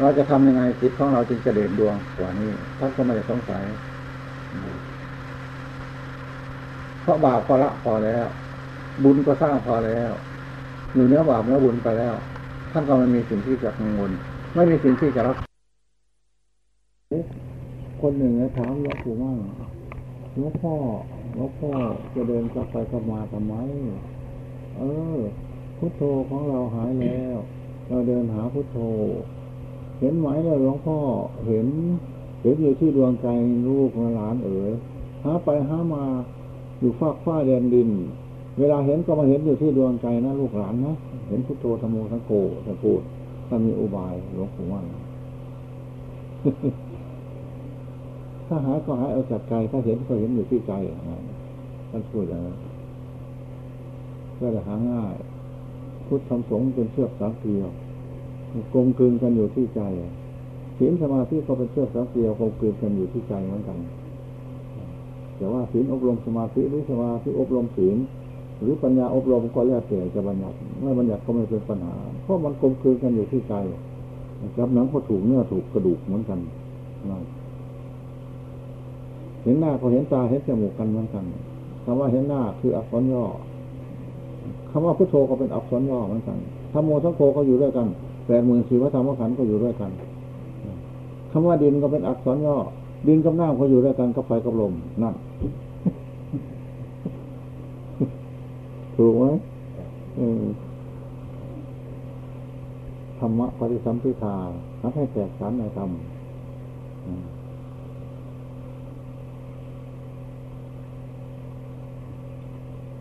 A: เราจะทำยังไงจิตของเราจึงจะเด่นดวงกว่านี้ท่านก็ไม่ได้สงสัยเพราะบาปก็ละพอแล้ว บุญก็สร้างพอแล้ว อยู่เนื้อบาปเนื้อบุญไปแล้ว ท่านก็ไม่มีสิ่งที่จะกังวล ไม่มีสิ่งที่จะรับคนหนึ่งถามหลวงปู่มั่งหลวงพ่อหลวงพ่อจะเดินกลับไปกลับมาทำไม เออ พุทโธของเราหายแล้ว เราเดินหาพุทโธ เห็นไหมเลยหลวงพ่อเห็นเห็นอยู่ที่ดวงใจลูกหลานเอ๋ยหาไปหามาอยู่ฟากฟ้าแดนดิน เวลาเห็นก็มาเห็นอยู่ที่ดวงใจนะลูกหลานนะเห็นพุทโธธรรมโมทั้งโกทั้งพูดถ้ามีอุบายหลวงปู่ว่าถ้าหายก็หายเอาจากใจ ถ้าเห็นก็เห็นอยู่ที่ใจท่านพูดอย่างนั้นก็จะหาง่าย พุทธธรรมสงฆ์เป็นเชือกสามเกลียวกลมกลืนกันอยู่ที่ใจศีลสมาธิก็เป็นเชือกสามเกลียวกลมกลืนกันอยู่ที่ใจเหมือนกัน แต่ว่าศีลอบรมสมาธิหรือสมาธิอบรมศีล หรือปัญญาอบรมก็แล้วแต่จะบัญญัติไม่บัญญัติก็ไม่เป็นปัญหา เพราะมันกลมกลืนกันอยู่ที่ใจกับหนังก็ถูกเนื้อถูกกระดูกเหมือนกันเห็นหน้าก็เห็นตาเห็นจมูกกันเหมือนกันคำว่าเห็นหน้าคืออักษรย่อคำว่าพุทโธก็เป็นอักษรย่อเหมือนกันธรรมโมทั้งโคก็อยู่ด้วยกันแปดหมื่นสี่พระธรรมขันธ์ก็อยู่ด้วยกันคำว่าดินก็เป็นอักษรย่อ ดินกับน้ำก็อยู่ด้วยกันกับไฟกับลมนั่น ถูกไหมธรรมะปฏิสัมพิทาทำให้แตกสารในธรรม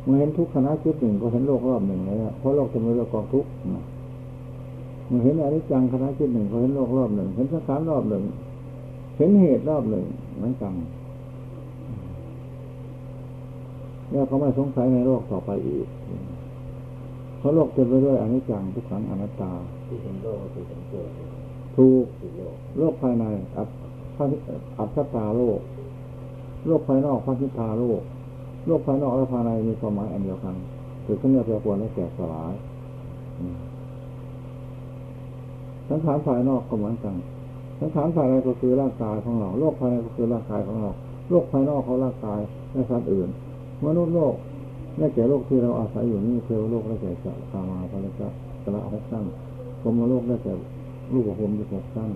A: เมื่อเห็นทุกขณะจิตหนึ่งก็เห็นโลกรอบหนึ่งเลยเพราะโลกจะมีเรื่องกองทุกข์เมื่อเห็นอนิจจังคณะจิตหนึ่งก็เห็นโลกรอบหนึ่ง เห็นสังขารรอบหนึ่ง เห็นเหตุรอบหนึ่งเหมือนกัน แล้วเขาไม่สงสัยในโลกต่อไปอีก เพราะโลกเต็มไปด้วยอนิจจังทุกขังอนัตตาที่เป็นโลกคือเป็นเกิดถูกโลกภายในอัตอัตตาโลก โลกภายนอกพระนิพพาโลก โลกภายนอกและภายในมีความหมายอันเดียวกันคือขึ้นเนื้อแปรปรวนและแก่สลายสังขารภายนอกก็เหมือนกันสังขารภายในก็คือร่างกายของเรา โลกภายในก็คือร่างกายของเรา โลกภายนอกเขาร่างกายและสัตว์อื่น มนุษย์โลกได้แก่โลกที่เราอาศัยอยู่นี่เทวโลกได้แก่จักามาภระจะกระหกสั้นกรมโลกได้แก่รูปภพที่หกสั้น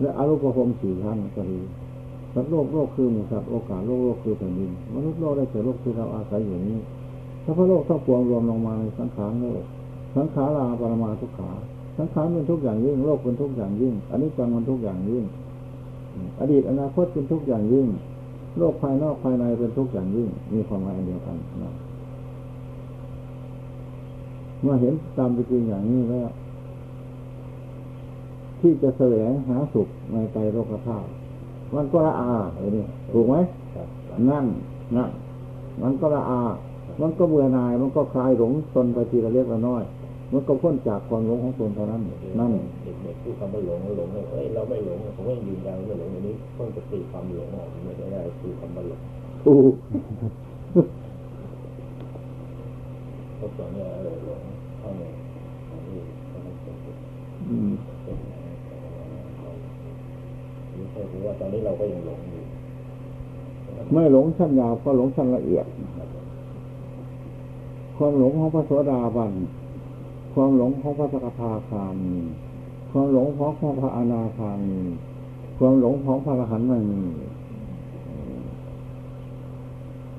A: และอรูปภพสี่ชั้นก็ดีสัตว์โลกโลกคือหมู่สัตว์โอกาสโลกโลกคือแผ่นดินมนุษย์โลกได้แก่โลกที่เราอาศัยอยู่นี้ถ้าพระโลกทั้งปวงรวมลงมาในสังขารโลก สังขาราปรมาทุกขาสังขารเป็นทุกอย่างยิ่งโลกเป็นทุกอย่างยิ่งอันนี้จังมันทุกอย่างยิ่ง อดีตอนาคตเป็นทุกอย่างยิ่ง โลกภายนอกภายในเป็นทุกอย่างยิ่ง มีความหมายเดียวกันนะเมื่อเห็นตามเป็นจริงอย่างนี้แล้ว ที่จะแสวงหาสุขในใจโลกธาตุมันก็ละอาไอ้นี่ถูกไหมนั่นนั่นมันก็ละอา มันก็เบื่อหน่าย มันก็คลายหลงตนไปทีละเล็กละน้อย มันก็พ้นจากความหลงของตนเท่านั้นนั่น
B: เด็กๆพูดคำว่าหลงหลงเฮ้ยเราไม่หลงผมก็ยังยืนยันว่าหลงอันนี้เพิ่งจะตีความหลงออกไม่ได้คือคำว่าหลง
A: ถูก
B: เพราะตอนนี้เออหลงเข้าในที่เขาเป็นเป็น
A: อืม
B: เป็นนี่แค่รู้ว่าตอนนี้เราก็ยังหลงอยู่
A: ไม่หลงชั้นยาวก็หลงชั้นละเอียด ความหลงของพระโสดาบัน ความหลงของพระสกทาคามีความหลงของพระอนาคามีความหลงของพระอรหันต์ไม่มี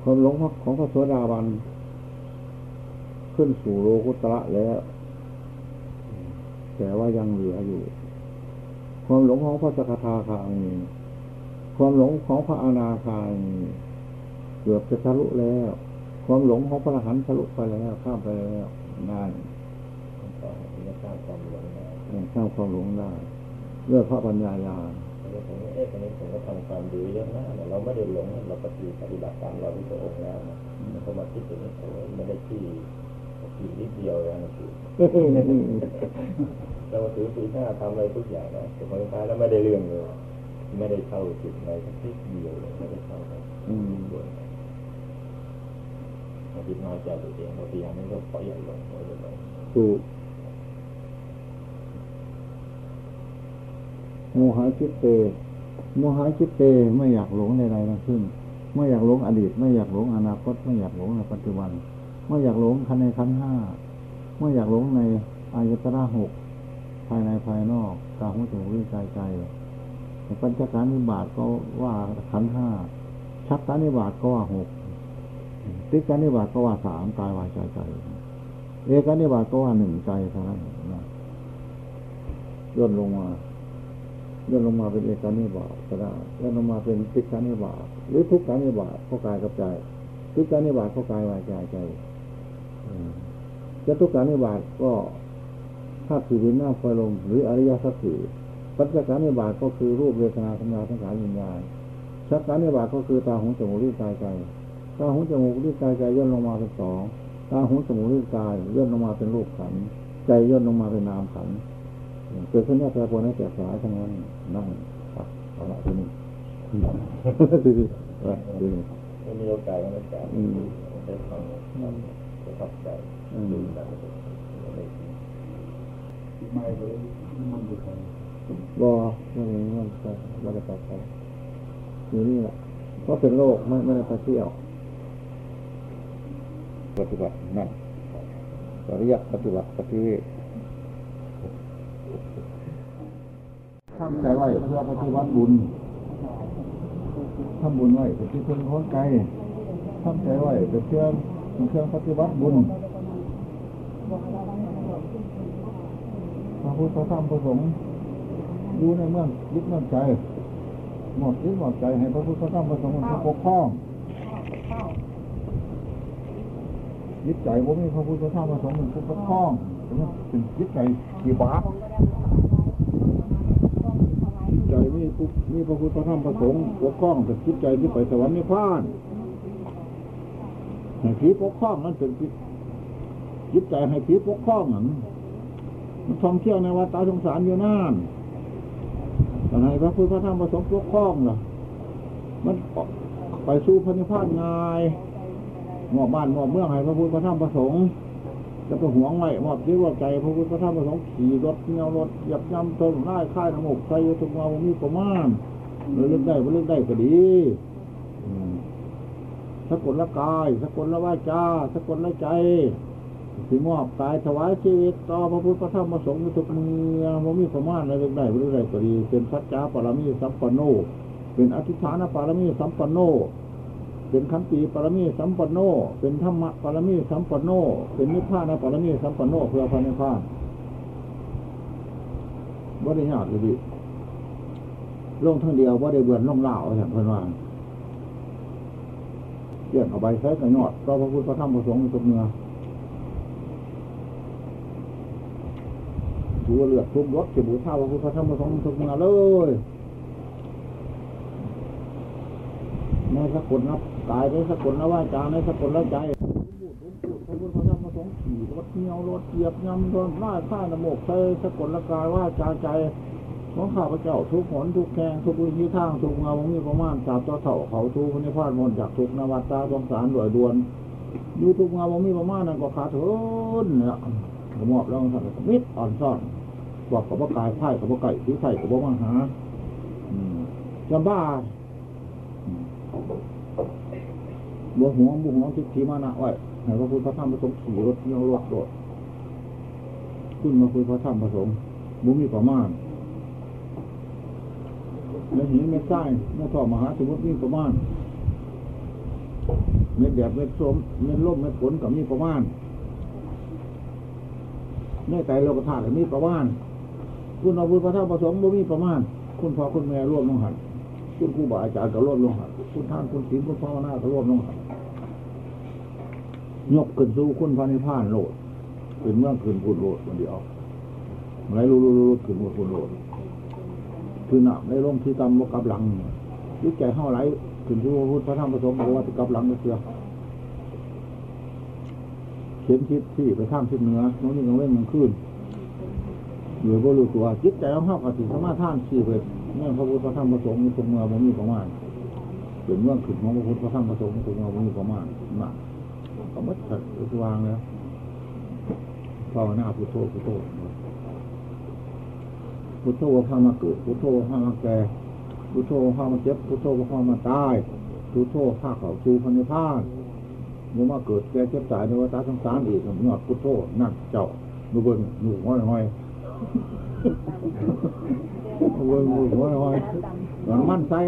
A: ความหลงของพระโสดาบัน ขึ้นสู่โลกุตระแล้ว แต่ว่ายังเหลืออยู่ ความหลงของพระสกทาคามีความหลงของพระอนาคามีเกือบจะทะลุแล้ว ความหลงของพระอรหันต์ทะลุไปแล้วข้ามไปแล้วนั่นา
B: งความหลงได้
A: สร้างความหลงได้เรื่องพระปัญญาญาณ
B: แล้วผมเอ๊ะตอนนี้ผมก็ทำความดีเยอะนะเราไม่ได้หลงเราปฏิปฏิบัติตามเราที่พระองค์แล้วนะแล้วก็มาคิดถึงโอ้ยไม่ได้ที่ที่นิดเดียวเลยนะคือเราถือสีหน้าทำอะไรทุกอย่างนะแต่พอสุดท้ายแล้วไม่ได้เรื่องเลยไม่ได้เข้าจุดในสักนิดเดียวเลยไม่ได้เข้าไป
A: อืม
B: ด้วยบางทีน้อยใจตัวเองบางทียังไม่ก็ขออย่าหลงไม่ได้หลง
A: ถูก โมหะคิเต โมหะคิเตไม่อยากหลงในใดทั้งสิ้นไม่อยากหลงอดีต ไม่อยากหลงอนาคต ไม่อยากหลงในปัจจุบัน ไม่อยากหลงคันในคันห้าไม่อยากหลงในอายตนะหกภายในภายนอกตาหูจมูกลิ้นกายใจในปัญจการนิบาตก็ว่าขันห้าชักการนิบาตก็ว่าหกติการนิบาตก็ว่าสามกายวาใจใจเอกนิบาตก็ว่าหนึ่งใจเท่านั้นย่นลงมา ย่นลงมาเป็นเอกานิบาตก็ได้ย่นลงมาเป็นติการนิบาตหรือทุกการนิบาตก็กายกับใจทุกการนิบาตก็กายวาจใจอืมจะทุกการนิบาตก็ธาตุสี่ดินน้ำไฟลมหรืออริยสัจสี่ปัจจการนิบาตก็คือรูปเวทนาสัญญาสังขารวิญญาณชักการนิบาตก็คือตาหูจมูกลิ้นกายใจตาหูจมูกลิ้นกายใจย่นลงมาเป็นสองตาหูจมูกลิ้นกายย่นลงมาเป็นรูปขันใจย่นลงมาเป็นนามขัน เกิดขึ้นแค่แปรปรวนให้แก่สายทั้งนั้นนั่งครับเอาละที่นี้ทีนี้เอาละทีนี้
B: ไม่มีโอกาสก็ไม่กล้า
A: อืม
B: ได้ฟังประทับใจดูกันไม่ได้
C: ม่เลยมันดูใคร
A: บอไม่มีมันไปไม่ได้ไปไปอยู่นี่แหละเพราะเป็นโรคไม่ไม่ได้ไปเที่ยวปฏิบัตินั่นปริยัติปฏิบัติปฏิเวท ทำใจไว้เพื่อปฏิวัติบุญทำบุญไว้เป็นที่พึ่งของไกลทำใจไว้เป็นเครื่องเป็นเครื่องปฏิวัติบุญพระพุทธธรรมพระสงฆ์อยู่ในเมืองยึดเมืองใจหมดยึดหมดใจให้พระพุทธธรรมพระสงฆ์เป็นปกครองยึดใจว่ามีพระพุทธธรรมพระสงฆ์เป็นปกครองเป็นยึดใจกี่บาท จิตใจ มีผู้มีพระพุทธธรรมประสงค์ปกครองแต่จิตใจที่ไปสวรรค์นิพพานให้ผีปกครองนั่นเป็นจิตจิตใจให้ผีปกครองนั่นมันท่องเที่ยวในวัดตาสงสารอยู่นานแต่ให้พระพุทธธรรมประสงค์ปกครองล่ะ มันไปสู่พระนิพพานง่ายหมอบบ้านหมอบเมืองให้พระพุทธธรรมประสงค์ จะไปหวงไว้มอบที่ว่าใจพระพุทธธรรมประสงค์ขี่รถเงารถหยับย่ำต้นไม้ค่ายน้ำหมกใส่ทุกมามีประมาณเลยเลือกได้บ่เลือกได้ก็ดีสะกดละกายสะกดละวาจาสะกดละใจสิมอบกายถวายชีวิตต่อพระพุทธธรรมประสงค์ทุกเมืองบ่มีประมาณเลยเลือกได้บ่เลือกได้ก็ดีเป็นสัจจาปรมีสัมปันโนเป็นอธิษฐานปารมีสัมปันโน เป็นขันติปรมีสัมปันโน เป็นธรรมะปรมีสัมปันโน เป็นนิพพานปรมีสัมปันโนเพื่อพระนิพพานบ่ได้ยากเลยดิลงทั้งเดียวบ่ได้เบือนลงเล่าอย่างเพิ่นว่าเกี่ยนเอาใบใช้กระยอดก็พระพุทธพระธรรมพระสงฆ์ในทุกเมื่อถือว่าเลือดทุบรถเสียบูชาพระพุทธพระธรรมพระสงฆ์ในทุกเมื่อเลยในสกุลนับ กายในสกุลนว่าจาในสกุลละใจพูดพูดพระพุทธเจ้ามาสงขี่รถเหนียวรถเหยียบยำโดนล่าข้าน้ำมกใส่สกุลละกายว่าจาใจของข้าพเจ้าทุกหนทุกแกงทุกวิธีทางทุกเงามีประมาณจากต่อเถ่าเขาทุกพนิพพานมนจากทุกนวัตตาสงสารด่วยดวนอยู่ทุกเงามีประมาณนั้นก็ขาดทุนเนี่ยผมอบแล้วท่านมิตรอ่อนซ่อนบอกกับว่ากายไพ่กับว่าไก่ที่ไข่กับว่ามังหาอืมจะบ้า บัวหัวบุหัวทิศทีมานะไว้ให้พระพุทธพระธรรมพระสงฆ์ขี่รถเที่ยวรถโดดขึ้นมาคุยพระธรรมพระสงฆ์บุมีประมาณแล้วหินเม็ดทรายเมื่ท่อมหาสมุทรมีประมาณเม็ดแดดเม็ดสมเม็ดล่มเม็ดฝนกับมีประมาณเม็ดไตรโลกธาตุมีประมาณคุณเอาบุญพระธรรมพระสงฆ์บ่มีประมาณ คุณพ่อคุณแม่ร่วมลงหันคุณครูบาอาจารย์ก็ร่วมลงหันคุณท่านคุณศีลคุณภาวนาก็ร่วมลงหัน ยกขึ้นสู่คุณพระนิพพานโลดขึ้นเมื่อขึ้นพูดโลดคนเดียวไหลรู้รูรูขึ้นพูดพูดโลดคือหนักในลงที่ตำบกับหลังยึดใจเข้าไหลขึ้นสู่พระพุทธพระธรรมพระสงฆ์บอกว่าจะกับหลังก็เสียเข็มทิศที่ไปข้ามทิศเหนือน้องนี่กังเว้นมันขึ้นหรือบ่รู้ตัวจิตใจของเขาก็สิสมาท่านสี่เวทเมื่อพระพุทธพระธรรมพระสงฆ์มีทรงเมืองบ่มีประมาณเป็นเมื่อขึ้นของพระพุทธพระธรรมพระสงฆ์มีทรงเมืองบ่มีประมาณน่ะก็ มัดสัตว์วางแล้วภาวนาพุทโธพุทโธพุทโธพามาเกิดพุทโธพามาแก่พุทโธพามาเจ็บพุทโธพามาตายพุทโธพาเขาสู่พันธิพานมื่มาเกิดแก่เจ็บตายในวัฏสงสารอีกยอดพุทโธนั่นเจ้าดูเบิ่งหนูห้อยห้อยเวิร์งหัวหอยน้ำมันใส่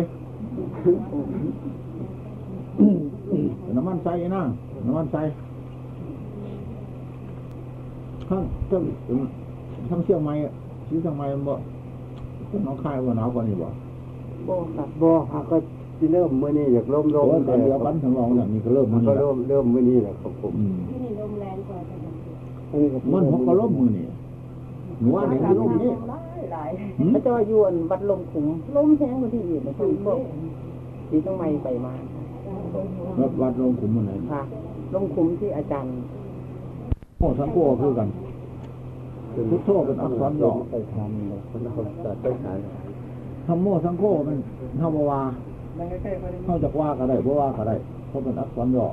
A: น้ำมันใส่นะ น้ำมันใส่ข้างทั้งทั้งเชี่ยงไม้ชี้เชียงไม้มันบ่น้องคายว่าหนาวกว่านี้บ่
B: บ่ครับบ่ครับก็สิเริ่มมื้อนี้อยากร่มล
A: โอ้
B: ม
A: ยกันเดียวกันทั้งรองเนี่ยนี่ก็เริ่ม
B: มั
A: มันน
B: ก็
A: แล้ว
B: เริ่มเริ่มมื้อนี้แหละครับผม
A: อืม
D: ที่นี่ลมแรงกว่าจังหวัดอื่น
B: อันนี้ก็
A: มันผมก็ล้มมือนี่หนูว่าเด็กที่ล้มนี่
D: หลายหลาย
A: หืม
B: พระเจ้าอยู่อันวัดลมขุม
D: ลมแห้งกว่าที่อื่นนะ
B: คือพวกที่ต้องไม่ไปมา
A: วัดวัดลงขุมมันไหน
B: ค่ะ ล้มขุมที่อาจารย์
A: โอ้ทั้งพวกคือกันพุทโธเป็นอักษรย่อ
B: ไปทำเลยคนเราตัดไปหา
A: ธรรมโมสังโฆมันเท่าบ่ว่าเข้าจากว่าก็ได้เพราะว่าก็ได้เพราะเป็นอักษรย่อ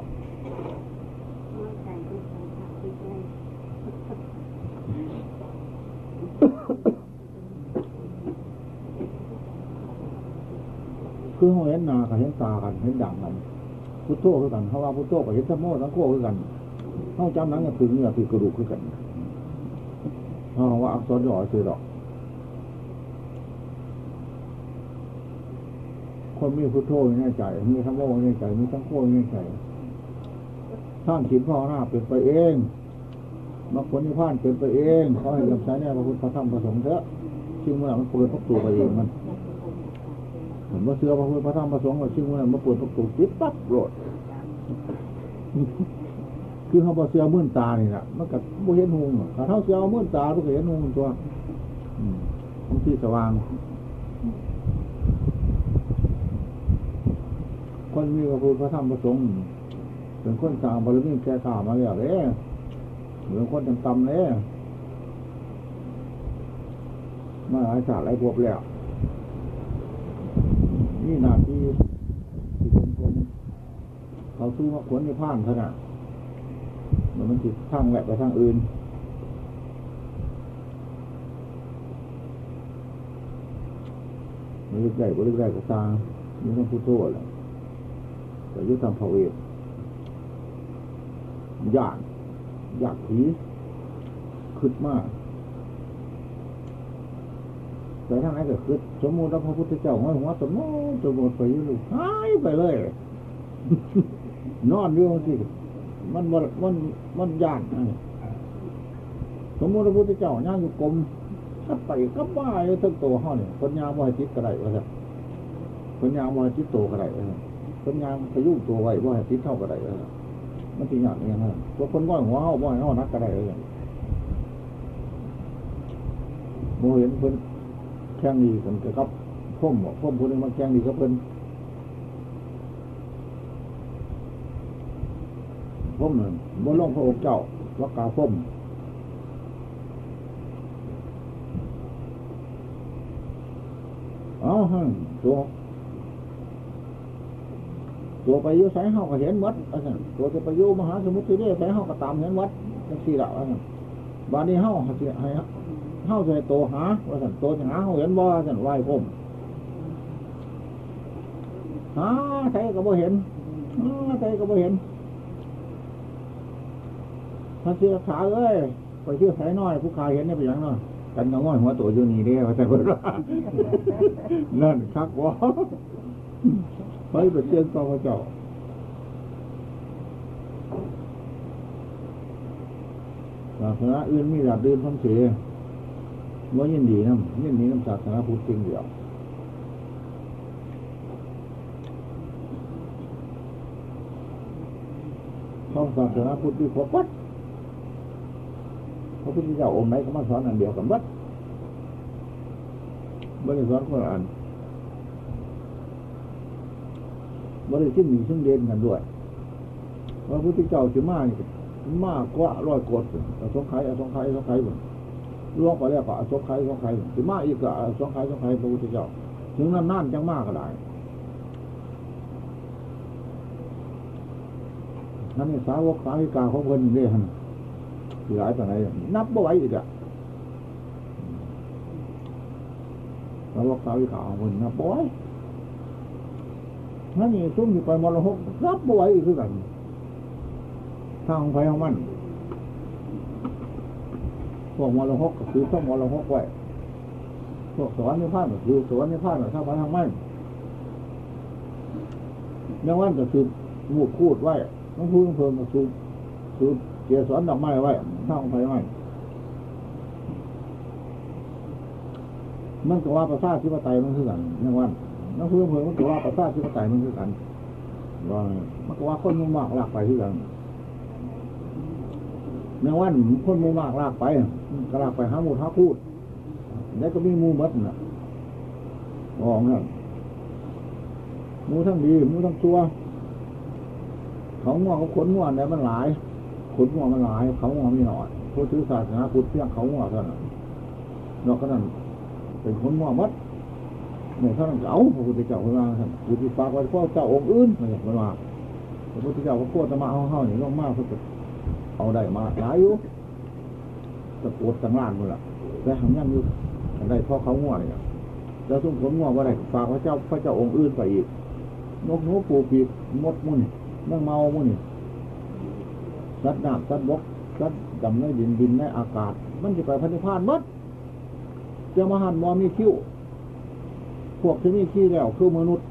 A: คือเขาเห็นนากับเห็นตากันเห็นดังกัน พุทโธคือกันเขาว่าพุทโธกับเห็นธรรมโมสังโฆคือกันเขาจำนังกับถึงเนื้อคือกระดูกคือกันเขาว่าอักษรย่อคือดอก คนมีพุทโธอยู่ในใจ มีธรรมโมอยู่ในใจ มีสังโฆอยู่ในใจท่านขีดพ่อหน้าเป็นไปเองมรรคผลนิพพานเป็นไปเองเขาให้เริ่มใช้แน่พระพุทธธรรมพระสงฆ์เถอะชิงเมื่อมันเปิดพักตูไปเองมัน เห็นว่าเสือพระพุทธพระธรรมพระสงฆ์ว่าชิงเมื่อมันเปิดพักตูปิดปั๊บโหลดคือเขาบอเสือมื่นตานี่แหละมันกับบ่เห็นหงถ้าเท่าเสือเมื่นตามันก็เห็นหงตัวอืมบางทีสว่าง คนมีพระพุทธพระธรรมพระสงฆ์เป็นคนสร้างบารมีแก่กล้ามาแล้วเด้เหมือนคนต่ำๆเลยมาหลายศาตร์หลายภพแล้ว นี่หนาที่ที่เป็นคนเขาสู้มาขวนในผ่านขนาดมันมันติดทางแหละไปทางอื่นมันลึกได้ก็ลึกได้ก็ตางนี่ต้องพูดโทษแหละแต่ยุทธทำเผาเอกยาก ยากผีคึดมาก แต่ทั้งนั้นก็คึดสมมติพระพุทธเจ้าห้อยหัวสมมติสมมติไปอยุลูกหายไปเลย นอนอยู่สิมันมันมันมันยากสมมติพระพุทธเจ้าย่างอยู่กรมถ้าไปก็บ้าอยู่ทั้งตัวห้อเนี่ยคนยามวยจิตกระไรวะครับคนยามวยจิตโตกระไรครับคนงานพยุงตัวไว้ว่าให้ติดเท่ากันได้เออมันตีอย่างนี้นะตัวคนก้อยหัวเอาบ่อยเอานักกันได้เออโมเห็นเพิ่น แข้งดีกันกับพ่มพ่มคนนึงมาแข้งดีกับเพิ่นพ่มหนึ่งบนร่องพระองค์เจ้าว่ากาพ่มอ๋อฮะตัวตัวไปยุสายเฮาก็เห็นวัดอันตัวจะไปยุมหาสมุทรที่รื่อยสายเฮาก็ตามเห็นวัดนักสี่เหล่าอันนั้นบานนี้เฮาให้ เฮาจะให้ตัวหาว่าซั่นตัวจะหาเฮาเห็นบ่ว่าซั่นไหว้พุ่มหาใส่ก็บ่เห็นหาใส่ก็บ่เห็นพระเสียขาเอ้ยไปเชื่อสายน้อย ผู้ขายเห็นเนี่ยเป็นหยังเนาะกันก็ง่อยหัวโตอยู่นี่เด้ว่าแต่เพิ่นว่านั่นคักวะไปไปเชื่อต่อพระเจ้าศาสนาอื่นมีหลักดื่นทั้งเสีย ว่ายินดีน้ำยินดีน้ำศาสนาพุทธจริงเดียวของศาสนาพุทธที่ครบวัดพระพุทธเจ้าองค์ไหนก็มาสอนอันเดียวกันวัดไม่ได้สอนคนละอันไม่ได้ชิ้นหนีชิ้นเด่นกันด้วยพระพุทธเจ้าจะมานี่มากกว่าร้อยกดอสงไขยอสงไขยอสงไขยบุญ ล่วงไปแล้วก็อสงไขยอสงไขยจะมาอีกก็อสงไขยอสงไขยพระพุทธเจ้า ถึงนั้นนั่นจังมากก็ได้นั่นนี่สาวกสาวิกาของเพิ่นเด้ฮะหลายปานไหนนับบ่ไหวอีกอะสาวกสาวิกาของเพิ่นนับบ่ไหวนั่นนี่ซุ่มอยู่ไปมรหกนับบ่ไหวอีกคือกันทางของไฟของมัน พวกมรหกก็คือต้องมรหกไว้พวกสวรรค์นิพพานก็คือสวรรค์นิพพานก็ถ้าไปทางมันแม้วันก็คือมูกคูดไว้ต้องพูดเพิ่มมาสูบสูบเกียร์สอนดอกไม้ไว้ท่องไปไว้มันก็ว่าประสาธิปไตยมันคือกันนั่นวันนั่นพูดเพิ่มมันก็ว่าประสาธิปไตยมันคือกันว่ามันก็ว่าคนมุ่งมากหลากไปคือกัน นั่นวันคนมุ่งมากลากไปก็ลากไปห้ามูท้าพูด แล้วก็มีมูมัดน่ะมองนั่นมูทั้งดีมูทั้งชั่วเขาง่วงเขาขนง่วงเนี่ยมันหลายขนง่วงมันหลาย เขาง่วงไมีหน่อยผู้ถือศาสนาพุทธเพียงเขาง่วงเท่านั้นนอกจากนั้นเป็นคนง่วงมัดเนี่ยท่านั้นเอาพระพุทธเจ้าพระว่าท่านอยู่ที่ฝากไว้พ่อเจ้าองค์อื่นไม่ใช่พระว่าพระพุทธเจ้าพระโคตรมาเอาเฮาหนีลงมาเพื่อ เอาได้มาหลายอยู่ตะโกดตั้งล้านหมดละแต่ทำยังอยู่ได้พ่อเขาง่วงเนี่ยแล้วสุ่มผลง่วงว่าได้ฝากพระเจ้าพระเจ้าองค์อื่นไปอีก นกหนูปูปีกมดมุ่นเรื่งเมามุ่นสัตว์น้ำสัตว์บกสัตว์ดำในดินดินในอากาศ มันจะไปพันธิพานมดเจ้ามาหันมอมีคิ้วพวกที่มีขี้แล้วคือมนุษย์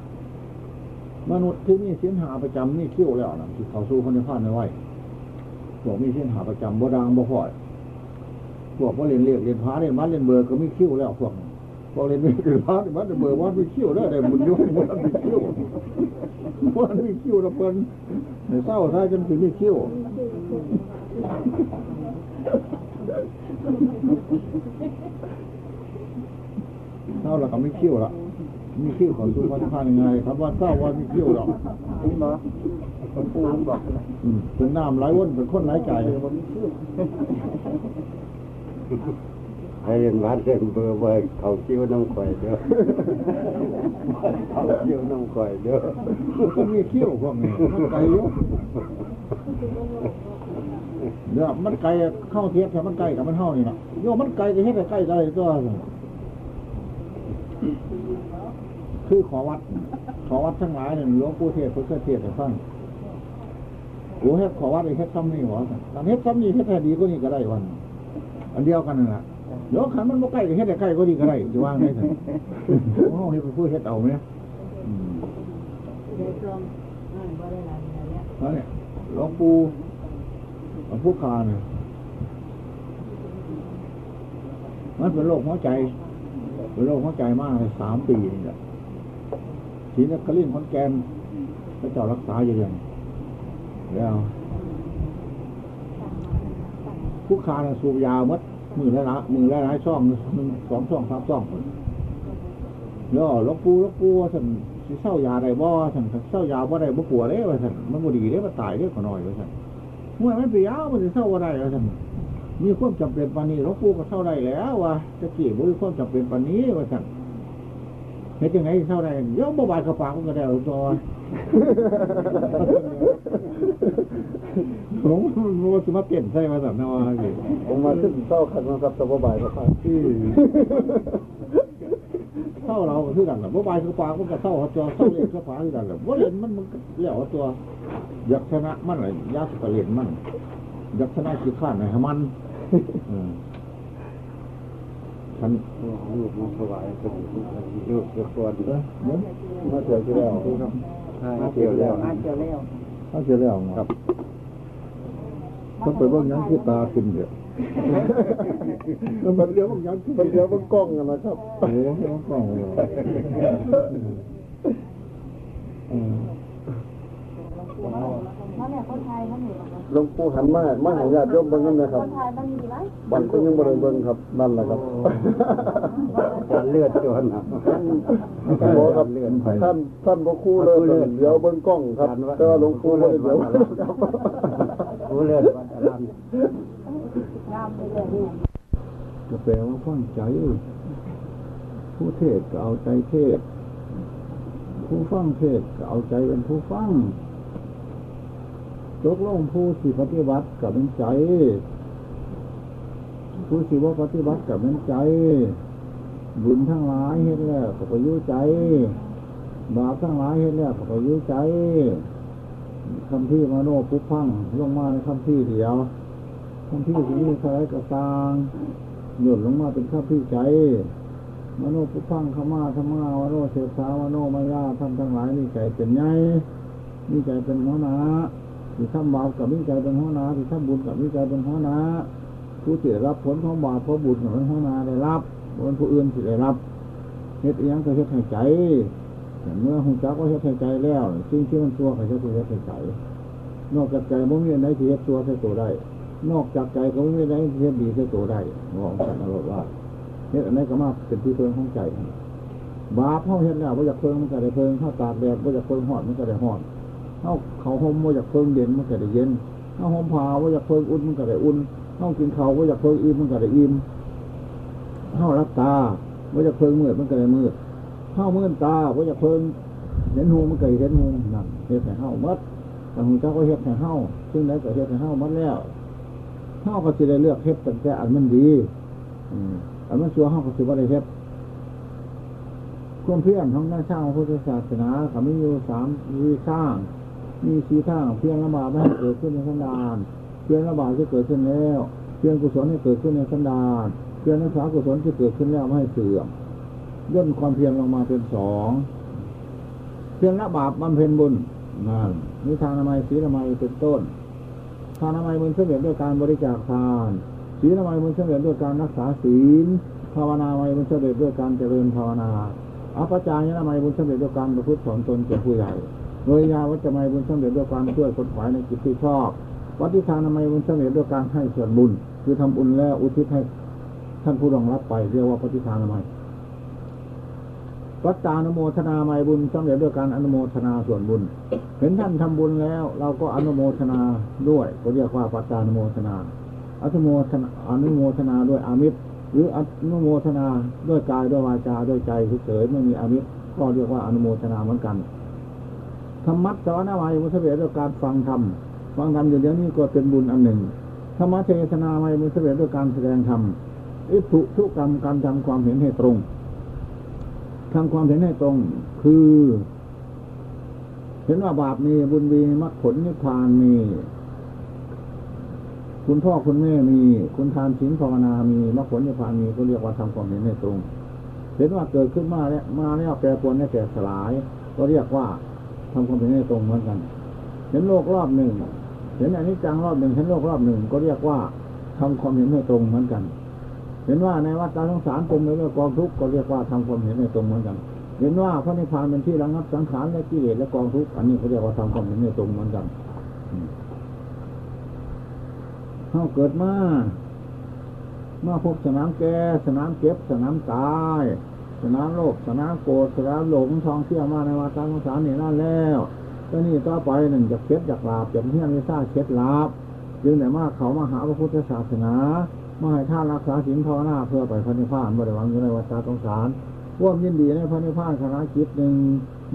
A: มนุษย์ที่มีเส้นหาประจำมีคิ้วแล้วนะที่เขาสู้พันธิพานไม่ไหว พวกมีเส้นหาประจำบ่ดังบ่พอยพวกว่าเรียนเรียกเรียนพาเรียนมัดเรียนเบอร์ก็มีคิ้วแล้วพวกพวกเรียนเรียนพาเรียนมัดเรียนเบอร์ว่ามีคิ้วแล้วแต่บุญยุ่งมันมีคิ้วว่ามีคิ้วแล้วเปิ้นในเศร้าท้ายจนถึงมีคิ้วเศร้าแล้วก็ไม่คิ้วละมีคิ้วของสุภาพานยังไงครับว่าเศร้าว่ามีคิ้วหรอก
E: นี่หม คนปูนบอกนะ
A: อืมเป็นน้ำไหลวนเป็นคนไหลใจ
E: ให้เรียนวัดเรียนเบอร์เบอร์เขาคิ้วน้องข่อยเด้อเขาคิ้วน้องข่อยเด้อ
A: มันก็มีคิ้วพวกนี้มันไกลอยู่เดี๋ยวมันไกลเข้าเทียบแต่มันไกลกับมันเท่านี่นะโยมมันไกลก็เฮ็ดให้ใกล้ได้ตัวคือขอวัด ขอวัดทั้งหลายเนี่ยหลวงปู่เทศเพื่อเทศให้ฟัง โอ้เฮ็ดขอวัดไอ้เฮ็ดซ้ำนี่หรอการเฮ็ดซ้ำนี่เฮ็ดให้ดีก็นี่ก็ได้วัน อันเดียวกันนั่นแหละเดี๋ยวขันมันบ่ใกล้ก็เฮ็ดให้ใกล้ก็ดีก็ได้จะว่างได้สิโอ้เฮ็ดเป็นผู้เฮ็ดเอาไหมอืม
D: เดี๋ยวตรงอ่าบ่ได้หลายเดือนแล้ว
A: นั่นเนี่ยหลวงปู่หลวงปู่คาเนี่ยมันเป็นโรคหัวใจ เป็นโรคหัวใจมากเลยสามปีนี่แหละทีนี้กระลิ่นคนแกนพระเจ้ารักษาอยู่อย่าง แล้วผู้คาเนี่ยสูบยาวมัดมือละละมือละหลายช่องหนึ่งสองช่องสามช่องคนแล้วลวงปู่หลวปู่ว่าท่านสิเศร้ายาได้บ่ท่นเศร้ายาบ่ได้บ่ปวดเด้ว่าท่นมันบ่ดีเด้มันตายเด้ขอน้อยว่าท่นเมื่อมันเปียมันจะเศร้าอะไรแล้วท่านมีความจำเป็นปานนี้ลวงปู่ก็เศร้าได้แล้ววะจะกี่บุญความจำเป็นปานนี้ว่าท่น เฮ็ดยังไงเศร้าได้เดี๋ยวบ่บายกระปากมันก็ได้เอาตัวผมมันจะมาเปลี่ยนใส่มาสัมนาวาสิ
F: ผมมาขึ้นเศร้าขันมาครับตะบบ่ายครับ
A: ที่เศร้าเราคือกันแหละบ่บายกระปากมันก็เศร้าเอาตัวเศร้าเล่นกระปากคือกันแหละบ่เล่นมันมันก็เลี้ยวเอาตัว อยากชนะมันเลยยากกระเล่นมันอยากชนะขี้ข้านให้มันเออ ฉัน
F: ลูกมาถวายเป็นลูกเจ้าตัวดี
A: เอ้ยเดี๋ยว
F: มาเที่ยวที่แล้วมาเที่ยวแล้ว
D: มาเจอแล้ว
A: เขาเสียแล้วครับต้องไปเบิ่งยังที่ตาขึ้นเดี๋ยวมันเดี๋ยวบิ่งหยังขึ้น
F: มันเดียวมันกล้องกันนะครับ
A: โอ้ยกล้องเลยออ
D: มาแม่คนไทยเขาหนี
F: หลวงปู่หันมามาหาญาติโยมเบิ่งกันนะครับ
D: คนไทยมันมีไร
F: บันก็ยังบ่ได้เบิ่งครับนั่นแหละครับการเลือดจนครับบ่ครับท่านท่านบ่คู่เลยเดี๋ยวเบิ่งกล้องครับแต่ว่าหลวงปู่บ่ได้เดี๋ยวครับ
E: รู้เรื่องวัดอาราม
D: งามไปเลย
A: ก็แปลว่าฟังใจผู้เทศก็เอาใจเทศผู้ฟังเทศก็เอาใจเป็นผู้ฟัง ตกลงผู้สิปฏิบัติกับเป็นใจ ผู้สิว่าปฏิบัติกับเป็นใจ บุญทั้งหลายเฮ็ดแล้วก็ไปอยุ่ใจ บาปทั้งหลายเฮ็ดแล้วก็ไปอยุ่ใจคำที่มาโนปุ๊บพังลงมาในคำที่เดียวคำที่ที่มีใครก็ตางหย่นลงมาเป็นคำที่ใจมโนปุพังขมาธรรมาวโนเสสาวโนมายาท่านทั้งหลายมีใจเป็นไงมีใจเป็นหัวหน้า ที่ทำบาปกับมีใจเป็นหัวหน้าที่ทำบุญกับมีใจเป็นหัวหน้าผู้ที่ได้รับผลของบาปเพราะบุญของเป็นหัวหน้าได้รับผลผู้อื่นที่ได้รับเฮ็ดยังก็เฮ็ดให้ใจแต่เมื่อหุ่จักว่าเฮ็ดให้ใจแล้วสิ่งที่มันตัวก็เฮ็ดให้เฮ็ดให้ใจนอกจากใจบ่มีอันใดที่เฮ็ดตัวใส่ตัวได้ นอกจากใจก็บ่มีอันใดที่เฮ็ดดีใส่ตัวได้บอกกันเอาว่าเฮ็ดอันไหนก็มาเป็นที่เพิ่งของใจบาปเฮาเฮ็ดแล้วบ่อยากเพิงมันก็ได้เพิ่งเฮาตากแดดบ่อยากเพิ่งฮอดมันก็ได้ฮอด เฮาเขาห่มบ่อยากเพิ่งเย็นมันก็ได้เย็นเฮาห่มผ้าบ่อยากเพิ่งอุ่นมันก็ได้อุ่นเฮากินข้าวบ่อยากเพิ่งอิ่มมันก็ได้อิ่มเฮารับตาบ่อยากเพิงมืดมันก็ได้มืดเฮามื่นตาบ่อยากเพิ่งเห็นหูมันก็ได้เห็นหูนั่นเฮ็ดให้เฮาหมดแต่หูจักว่าเฮ็ดให้เฮาซึ่งไหนก็เฮ็ดให้เฮาหมดแล้วเฮาก็สิได้เลือกเฮ็ดตั้งแต่อันมันดีอืมอันนั้นชัวห้องก็ถือว่าได้เฮ็ดความเพียรของนักสร้างพุทธศาสนาเขามีอยู่สามวิสร้าง มีสีทางเพียรละบาปไม่ให้เกิดขึ้นในสันดานเพียรละบาปที่เกิดขึ้นแล้วเพียรกุศลให้เกิดขึ้นในสันดานเพียรรักษากุศลที่เกิดขึ้นแล้วไม่ให้เสื่อมย่นความเพียรลงมาเป็นสองเพียรละบาปบำเพ็ญบุญนั่นนิทานนามัยศีลนามัยเป็นต้นทานนามัยมันเสำเร็จด้วยการบริจาคทาน ศีลนามัยมันเสำเร็จด้วยการรักษาศีล ภาวนาไมมันเสำเร็จด้วยการเจริญภาวนาอัปจายนามัยบุญสำเร็จด้วยการประพฤติสอนตนแก่ผู้ใหญ่ โดยยาวัจจะมัยบุญสำเร็จด้วยการช่วยคนขวายในกิจที่ชอบ วัติทานนามัยบุญสำเร็จด้วยการให้ส่วนบุญ คือทำบุญแล้วอุทิศให้ท่านผู้รองรับไป เรียกว่าปฏิทานนามัยวัตตานุโมทนาไมยบุญสำเร็จด้วยการอนุโมทนาส่วนบุญ เห็นท่านทำบุญแล้ว เราก็อนุโมทนาด้วยก็เรียกว่าปัตตานุโมทนาอนุโมทนาอนุโมทนาด้วยอามิตรหรืออนุโมทนาด้วยกายด้วยวาจาด้วยใจเฉยๆไม่มีอามิตรก็เรียกว่าอนุโมทนาเหมือนกัน ธรรมะสอนาวายมุสเบด้วยการฟังธรรมฟังธรรมอยู่เดี๋ยวนี้ก็เป็นบุญอันหนึ่งธรรมะเทศนาไม่มุสเบด้วยการแสดงธรรมอิทุทุกรรมการทำความเห็นให้ตรงทำความเห็นให้ตรง คือ เห็นว่าบาปมีบุญมีมรรคผลนิพพานมี คุณพ่อคุณแม่มี คุณทานศีลภาวนามีมรรคผลนิพพานมีก็เรียกว่าทำความเห็นให้ตรง เห็นว่าเกิดขึ้นมาแล้วมาแล้วแปรปรวนแล้วแตกสลาย ก็เรียกว่า ทำความเห็นให้ตรงเหมือนกัน เห็นโลกรอบหนึ่งเห็นอันิจจังรอบหนึ่งเห็นโลกรอบหนึ่งก็เรียกว่าทำความเห็นให้ตรงเหมือนกัน เห็นว่าในวัฏฏะสงสารเป็นไปด้วยกองทุกข์ก็เรียกว่าทำความเห็นให้ตรงเหมือนกัน เห็นว่าพระนิพพานเป็นที่ระงับสังขารและกิเลสและกองทุกข์อันนี้เขาเรียกว่าทำความเห็นให้ตรงเหมือนกันเข้าเกิดมามาพบสนามแก่สนามเก็บสนามตาย สนามโลภสนามโกรธสนามหลงทองเที่ยวมาในวัฏฏะสงสารนี่นั่นแล้วก็นี่ต่อไปหนึ่งจะเคล็ดจากลาบจากเที่ยงไม่ทราบเคล็ดลาบจึงแต่มาเขามาหาพระพุทธศาสนามาให้ท่านรักษาศีลภาวนาเพื่อไปพระนิพพานบริวังอยู่ในวัฏสงสารว่วมยินดีในพระนิพพานคณะจิตหนึ่ง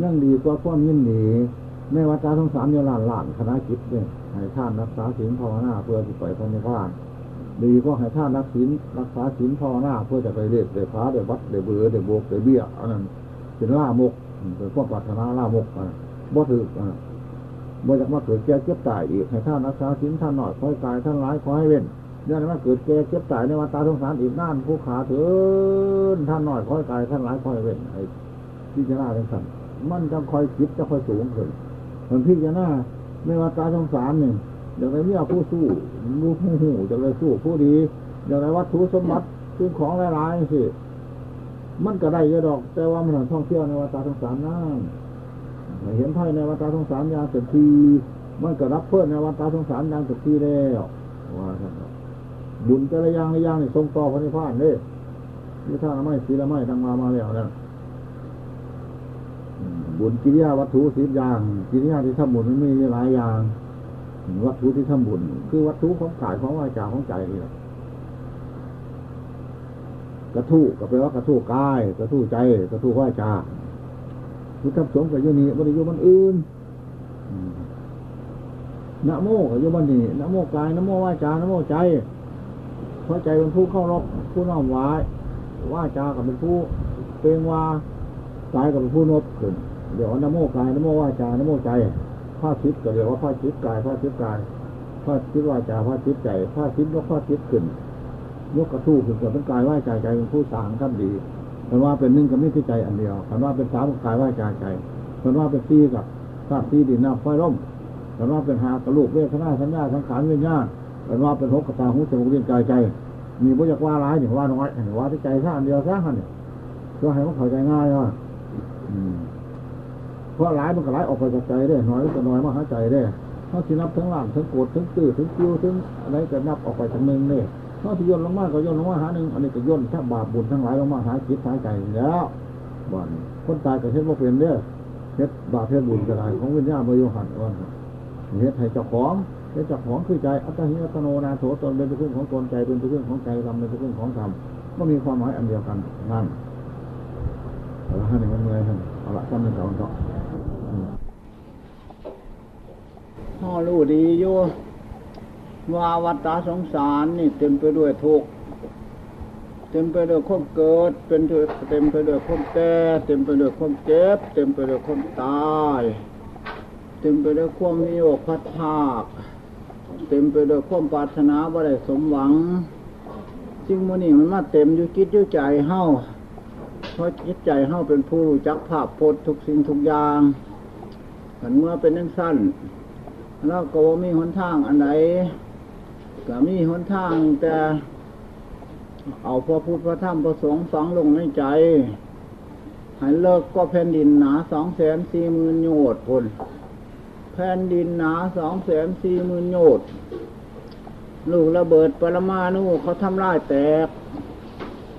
A: นั่งดีกว่าว่วมยินดีในวัฏสงสารเนี่ยล้านล้านคณะจิตเนี่ยให้ท่านรักษาศีลภาวนาเพื่อไปพระนิพพาน ดีก็ให้ท่านรักศีลรักษาศีลภาวนาเพื่อจะไปเรียกเดือฟ้าเดือวัดเดือเบือเดือโบกเดือเบี้ยอันนั้นเป็นล่ามกเป็นพวกปรารถนาล่ามกอะบ่ถืออะบ่จากมาเกิดแก่เจ็บตายอีกให้ท่านรักษาศีลท่านหน่อยคอยกายท่านร้ายคอยให้เว้นยันมาเกิดแก่เจ็บตายในวัฏสงสารอีกนั่นผู้ขาเถินท่านหน่อยคอยกายท่านร้ายคอยเว้นไอ้พิจารณาทั้งสั่นมันจะคอยคิดจะคอยสูงขึ้นเหมันพิจารณาในวัฏสงสารเนี่ย อย่างไรเมียผู้สู้รู้ผู้หูจะเลยสู้ผู้ดี อย่างไรวัตถุสมบัติคือของหลายๆสิมันก็ได้เยอะดอก แต่ว่ามันท่องเที่ยวในวัฏสงสารนั่นเห็นไพ่ในวัฏสงสารยางเต็มทีมันก็รับเพื่อนในวัฏสงสารยางเต็มทีแล้วว่าท่านบุญแต่ละอย่างละอย่างนี่ทรงต่อพระนิพพานเลยนี่ท่านไม่ศีลไม่ทางมามาแล้วนั่นบุญกิริยาวัตถุสิบอย่าง กิริยาที่ทำบุญมันมีหลายอย่าง วัตถุที่ทำบุญคือวัตถุของกายของวาจาของใจนี่แหละกระทู้ก็แปลว่ากระทู้กาย กระทู้ใจ กระทู้วาจาคือทำสงกับโยนีบริโยมันอื่นนะโมกับโยมันนี่นะโมกายนะโมวาจานะโมใจเพราะใจเป็นผู้เข้ารบผู้น้อมไว้ว่าจากับเป็นผู้เปลงว่ากายกับเป็นผู้นบขึ้นเดี๋ยวนะโมกายนะโมว่าจานะโมใจ ผ้าชิดก็เรียกว่าผ้าชิดกายผ้าชิดกายผ้าชิดว่าจาผ้าชิดใจผ้าชิดยกผ้าชิดขึ้นยกกระทู้ขึ้นเกิดเป็นกายว่าใจใจเป็นผู้สางท่านดีเป็นว่าเป็นหนึ่งกับนิพพิใจอันเดียวเป็นว่าเป็นสามกายว่าใจใจเป็นว่าเป็นซีกับธาตุซีดินน้ำไฟร่มเป็นว่าเป็นหากระลูกเวทนาสัญญาสังขารวิญญาณเป็นว่าเป็นหกกระตาหูจมูกเลี้ยงกายใจมีบุญจากว่าร้ายหนึ่งว่าน้อยว่าที่ใจท่อันเดียวซะเนี่ยเพื่อให้มันเข้าใจง่ายว่า เพราะร้ายมันก็ร้ายออกไปจากใจได้น้อยก็น้อยมาหาใจได้ถ้าที่นับทั้งหลังทั้งโกรธทั้งตื้อทั้งคิ้วทั้งอะไรก็นับออกไปทั้งหนึ่งเนี่ยถ้าที่ย่นลงมาก็ย่นลงมาหาหนึ่งอันนี้ก็ย่นถ้าบาปบุญทั้งหลายลงมาหาจิตหาใจแล้วบ่อนคนตายก็เฮ็ดว่าเป็นเด้อเฮ็ดบาปเฮ็ดบุญก็ได้ของวิญญาณบริหันวันเฮ็ดให้เจ้าของเฮ็ดเจ้าของคือใจอัตหิอัตโนนาโถตนเป็นตัวขึ้นของตนใจเป็นตัวขึ้นของใจธรรมเป็นตัวขึ้นของธรรมก็มีความหมายอันเดียวกันนั่นเอาละให้หนึ่งมันเมื่อยท่านเอาละตั้งหนึ่งก่อนก็
C: พ่อรู้ดีอยู่ว่าวัฏสงสารนี่เต็มไปด้วยทุกข์เต็มไปด้วยความเกิด เป็นเต็มไปด้วยความแก่เต็มไปด้วยความเจ็บ เต็มไปด้วยความตาย เต็มไปด้วยความมีโอกพัดภาค เต็มไปด้วยความปรารถนาบ่ได้สมหวังสิ่งมันนี่มันมาเต็มอยู่จิตอยู่ใจเฮาเพราะจิตใจเฮาเป็นผู้รู้จักภาพพจน์ทุกสิ่งทุกอย่างมันเมื่อเป็นนั่งสั้น แล้วก็มีหนทางอันไหนก็มีหนทางแต่เอาพระพุทธพระธรรมพระสงฆ์ฝังลงในใจให้เลิกก็แผ่นดินหนาสองแสนสี่หมื่นโยชน์พนแผ่นดินหนาสองแสนสี่หมื่นโยชน์ลูกระเบิดปรมาณูเขาทำลายแตก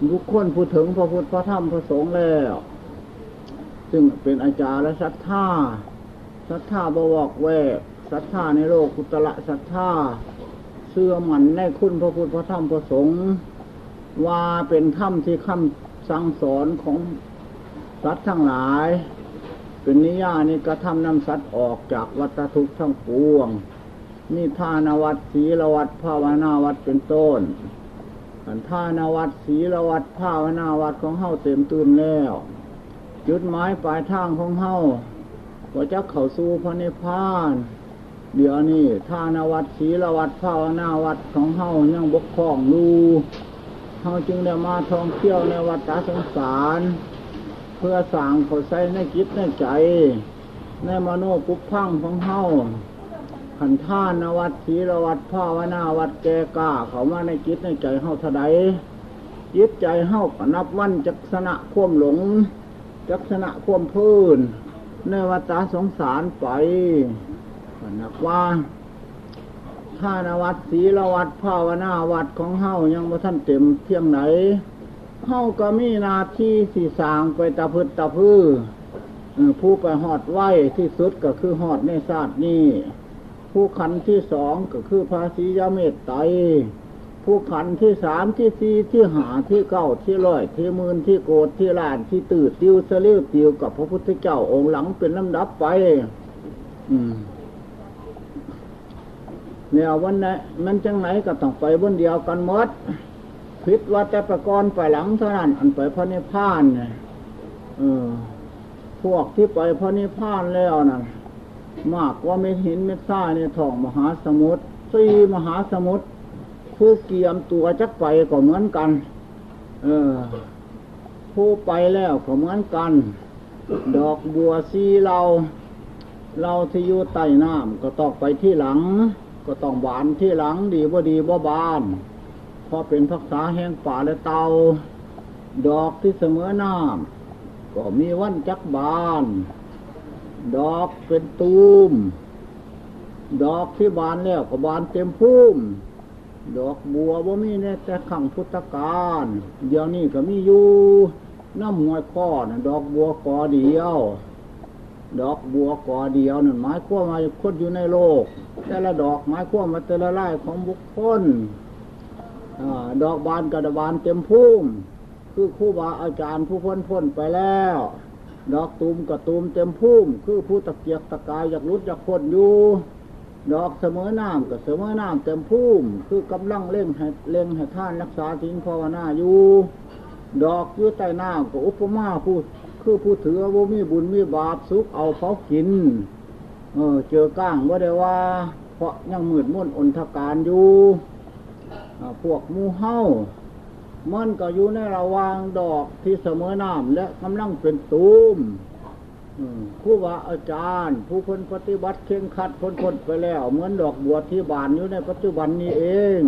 C: บุคคลพูดถึงพระพุทธพระธรรมพระสงฆ์แล้ว ซึ่งเป็นอาจารย์และศรัทธาศรัทธาบวกแวก ศรัทธาในโลกกุตละศรัทธาเสื่อมันในคุณพระพุทธพระธรรมพระสงฆ์ว่าเป็นธรรมที่คำสั่งสอนของสัตว์ทั้งหลาย เป็นนิยานิกระทำนำสัตว์ออกจากวัฏทุกข์ทั้งปวงมีทานวัดศีลวัดภาวนาวัดเป็นต้นอันทานวัดศีลวัดภาวนาวัดของเฮาเต็มตื่นแล้วจุดหมายปลายทางของเฮาว่าจะเข้าสู่พระนิพพาน เดี๋ยวนี้ทานวัดศีลวัดภาวนาวัดของเฮายังบกพร่องอยู่เฮาจึงได้มาท่องเที่ยวในวัดตาสงสาร เพื่อสั่งเขาใส่ในจิตในใจ ในมโนปุพังของเฮาขันท่านวัดศีลวัดภาวนาวัดแกกล้าเขามาในจิตในใจเฮาเท่าใดจิตใจเฮาก็นับวันจักษณะควมหลง จักษณะควมพื้น ในวัฏสงสารไป นักว่าท่านวัดศีลวัดภาวนาวัดของเฮายังบ่ท่านเต็มเที่ยงไหนเฮาก็มีนาที่สีสางไปตะพืดตะพื้อผู้ไปหอดไหวที่สุดก็คือหอดในศาสตร์นี้ผู้ขันที่สองก็คือภาษียาเมตไตผู้ขันที่สามที่สี่ที่หาที่เก้าที่ร้อยที่หมื่นที่โกดที่ล้านที่ตืดติวเสลียวติวกับพระพุทธเจ้าองค์หลังเป็นลำดับไป อืม เนี่ยวันไหนมันจังไหนก็ต้องไปบนเดียวกันหมดพิษว่าแต่ประกรณ์ไปหลังเท่านั้นอันไปพระนิพพานเนี่ยเออพวกที่ไปพระนิพพานแล้วนะมากว่าเม็ดหินเม็ดทรายในท้องมหาสมุทรสี่มหาสมุทรผู้เกียมตัวจักไปก็เหมือนกัน เออ ผู้ไปแล้วก็เหมือนกัน ดอกบัวซีเรา เราที่อยู่ใต้น้ำก็ต้องไปที่หลัง ก็ต้องบานที่หลังดีบ่าดีบ่าบาน เพราะเป็นพักษาแห่งป่าและเตา ดอกที่เสมอน้ำก็มีวันจักบาน ดอกเป็นตูม ดอกที่บานแล้วก็บานเต็มพุ่ม ดอกบัวว่ามีแน่แต่ขังพุทธกาลเดี๋ยวนี้ก็มีอยู่น้ำหวยข้อนะดอกบัวกอเดียว ดอกบัวกอเดียวนั่นหมายควมว่าคนอยู่ในโลก แต่ละดอกหมายควมว่าแต่ละไร่ของบุคคลอดอกบานกระบานเต็มพุ่มคือครูบาอาจารย์ผู้พ้นพ้นไปแล้ว ดอกตูมกระตูมเต็มพุ่มคือผู้ตะเกียกตะกายอยากรุดอยากพ้นอยู่ดอกเสมอน้ำกับเสมอน้ำเต็มพุ่มคือกำลังเล่งให้เล่งให้ท่านรักษาทิ้งภาวนาอยู่ ดอกอยู่ใต้น้ำก็อุปมาผู้ คือผู้ถือว่ามีบุญมีบาปสุกเอาเผากิน เออ เจอก้างว่าได้ว่า เพราะยังมืดมุ่นอนทการอยู่พวกมูเฮ้ามันก็อยู่ในระวางดอกที่เสมอน้ำและกำลังเป็นตูมผู้ว่าอาจารย์ ผู้คนปฏิบัติเข่งขัดพ้นพ้นไปแล้ว เหมือนดอกบัวที่บานอยู่ในปัจจุบันนี้เอง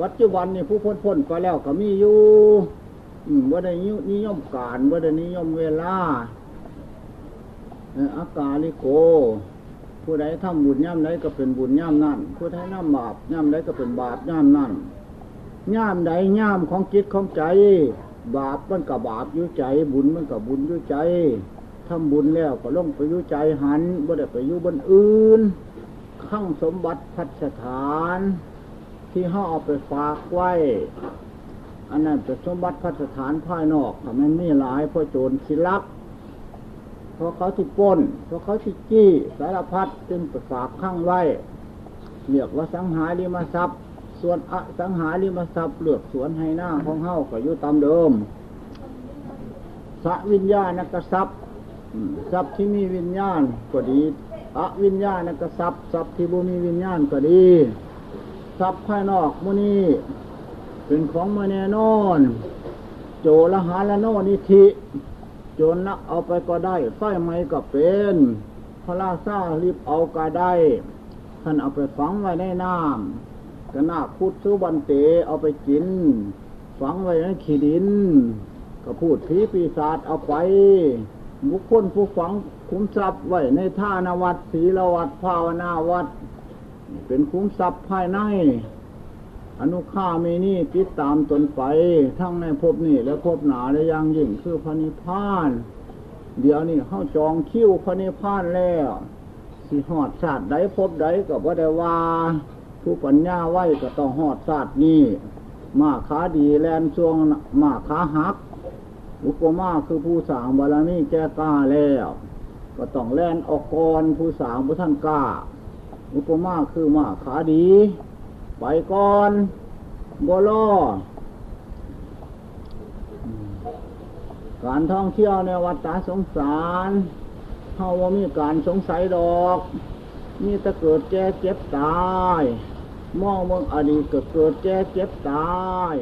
C: ปัจจุบันนี้ผู้พ้นพ้นไปแล้วก็มีอยู่ ว่าได้นิยมการว่าได้นิยมเวลาอากาลิโก ผู้ใดทำบุญย่ำใดก็เป็นบุญย่ำนั่น ผู้ใดทำบาปย่ำใดก็เป็นบาปย่ำนั่นย่ามใดย่ามของจิตของใจ บาปมันกับบาปยู่ใจ บุญมันกับบุญยู่ใจทำบุญแล้วก็ลงไปยู่ใจหันบ่ได้ไปยู่บนอื่นข้างสมบัติพัฒฐาน ที่ห้าเอาไปฝากไว้ อันนั้นเป็นสมบัติพัฒฐานภายนอกทำให้มีหลายพราะโจรสิลักเพราะเขาที่ป้นเพราะเขาที่จี้สารพัดจึงฝากข้างไว้เรียกว่าสังหาริมทรัพย์ ส่วนอสังหาริมทรัพย์เลือกสวนให้หน้าของเฮาก็อยู่ตามเดิมสวิญญาณกทรัพย์ทรัพย์ที่มีวิญญาณก็ดีอวิญญาณกทรัพย์ทรัพย์ที่บ่มีวิญญาณก็ดีทรัพย์ภายนอกมุนี เป็นของมาแน่นอน โจรหาละโนนิธิโจรลักเอาไปก็ได้ไฟไหม้ก็เป็นพระราชารีบเอาก็ได้ท่านเอาไปฝังไว้ในน้ำกระนาคพุทธสุบันเตเอาไปกิน ฝังไว้ในขีดิน ก็พูดผีปีศาจเอาไปบุคคลผู้ฝังคุ้มทรัพย์ไว้ในท่านวัดศีลวัดภาวนาวัด เป็นคุ้มทรัพย์ภายใน อนุข้ามีนี่ติดตามตนไป ทั้งในภพนี้และภพหนาและยังยิ่งคือพระนิพพาน เดี๋ยวนี้เข้าจองคิวพระนิพพานแล้ว สิหอดชาสติใดพบใดก็บ่ได้ว่าผู้ปัญญาไหวก็ต้องหอดชาสตินี้มาขาดีแลนช่วงมาขาหักอุปมาคือผู้สางบารมีแก้กล้าแล้ว ก็ต้องแลนออกกรผู้สางผู้ท่านกล้า อุปมาคือมาขาดี ไปก่อนบลอการท่องเที่ยวในวัดตาสงสารเฮาว่ามีการสงสัยดอก มีแต่เกิดแก่เจ็บตาย มองเมืองอดีตก็เกิดแก่เจ็บตาย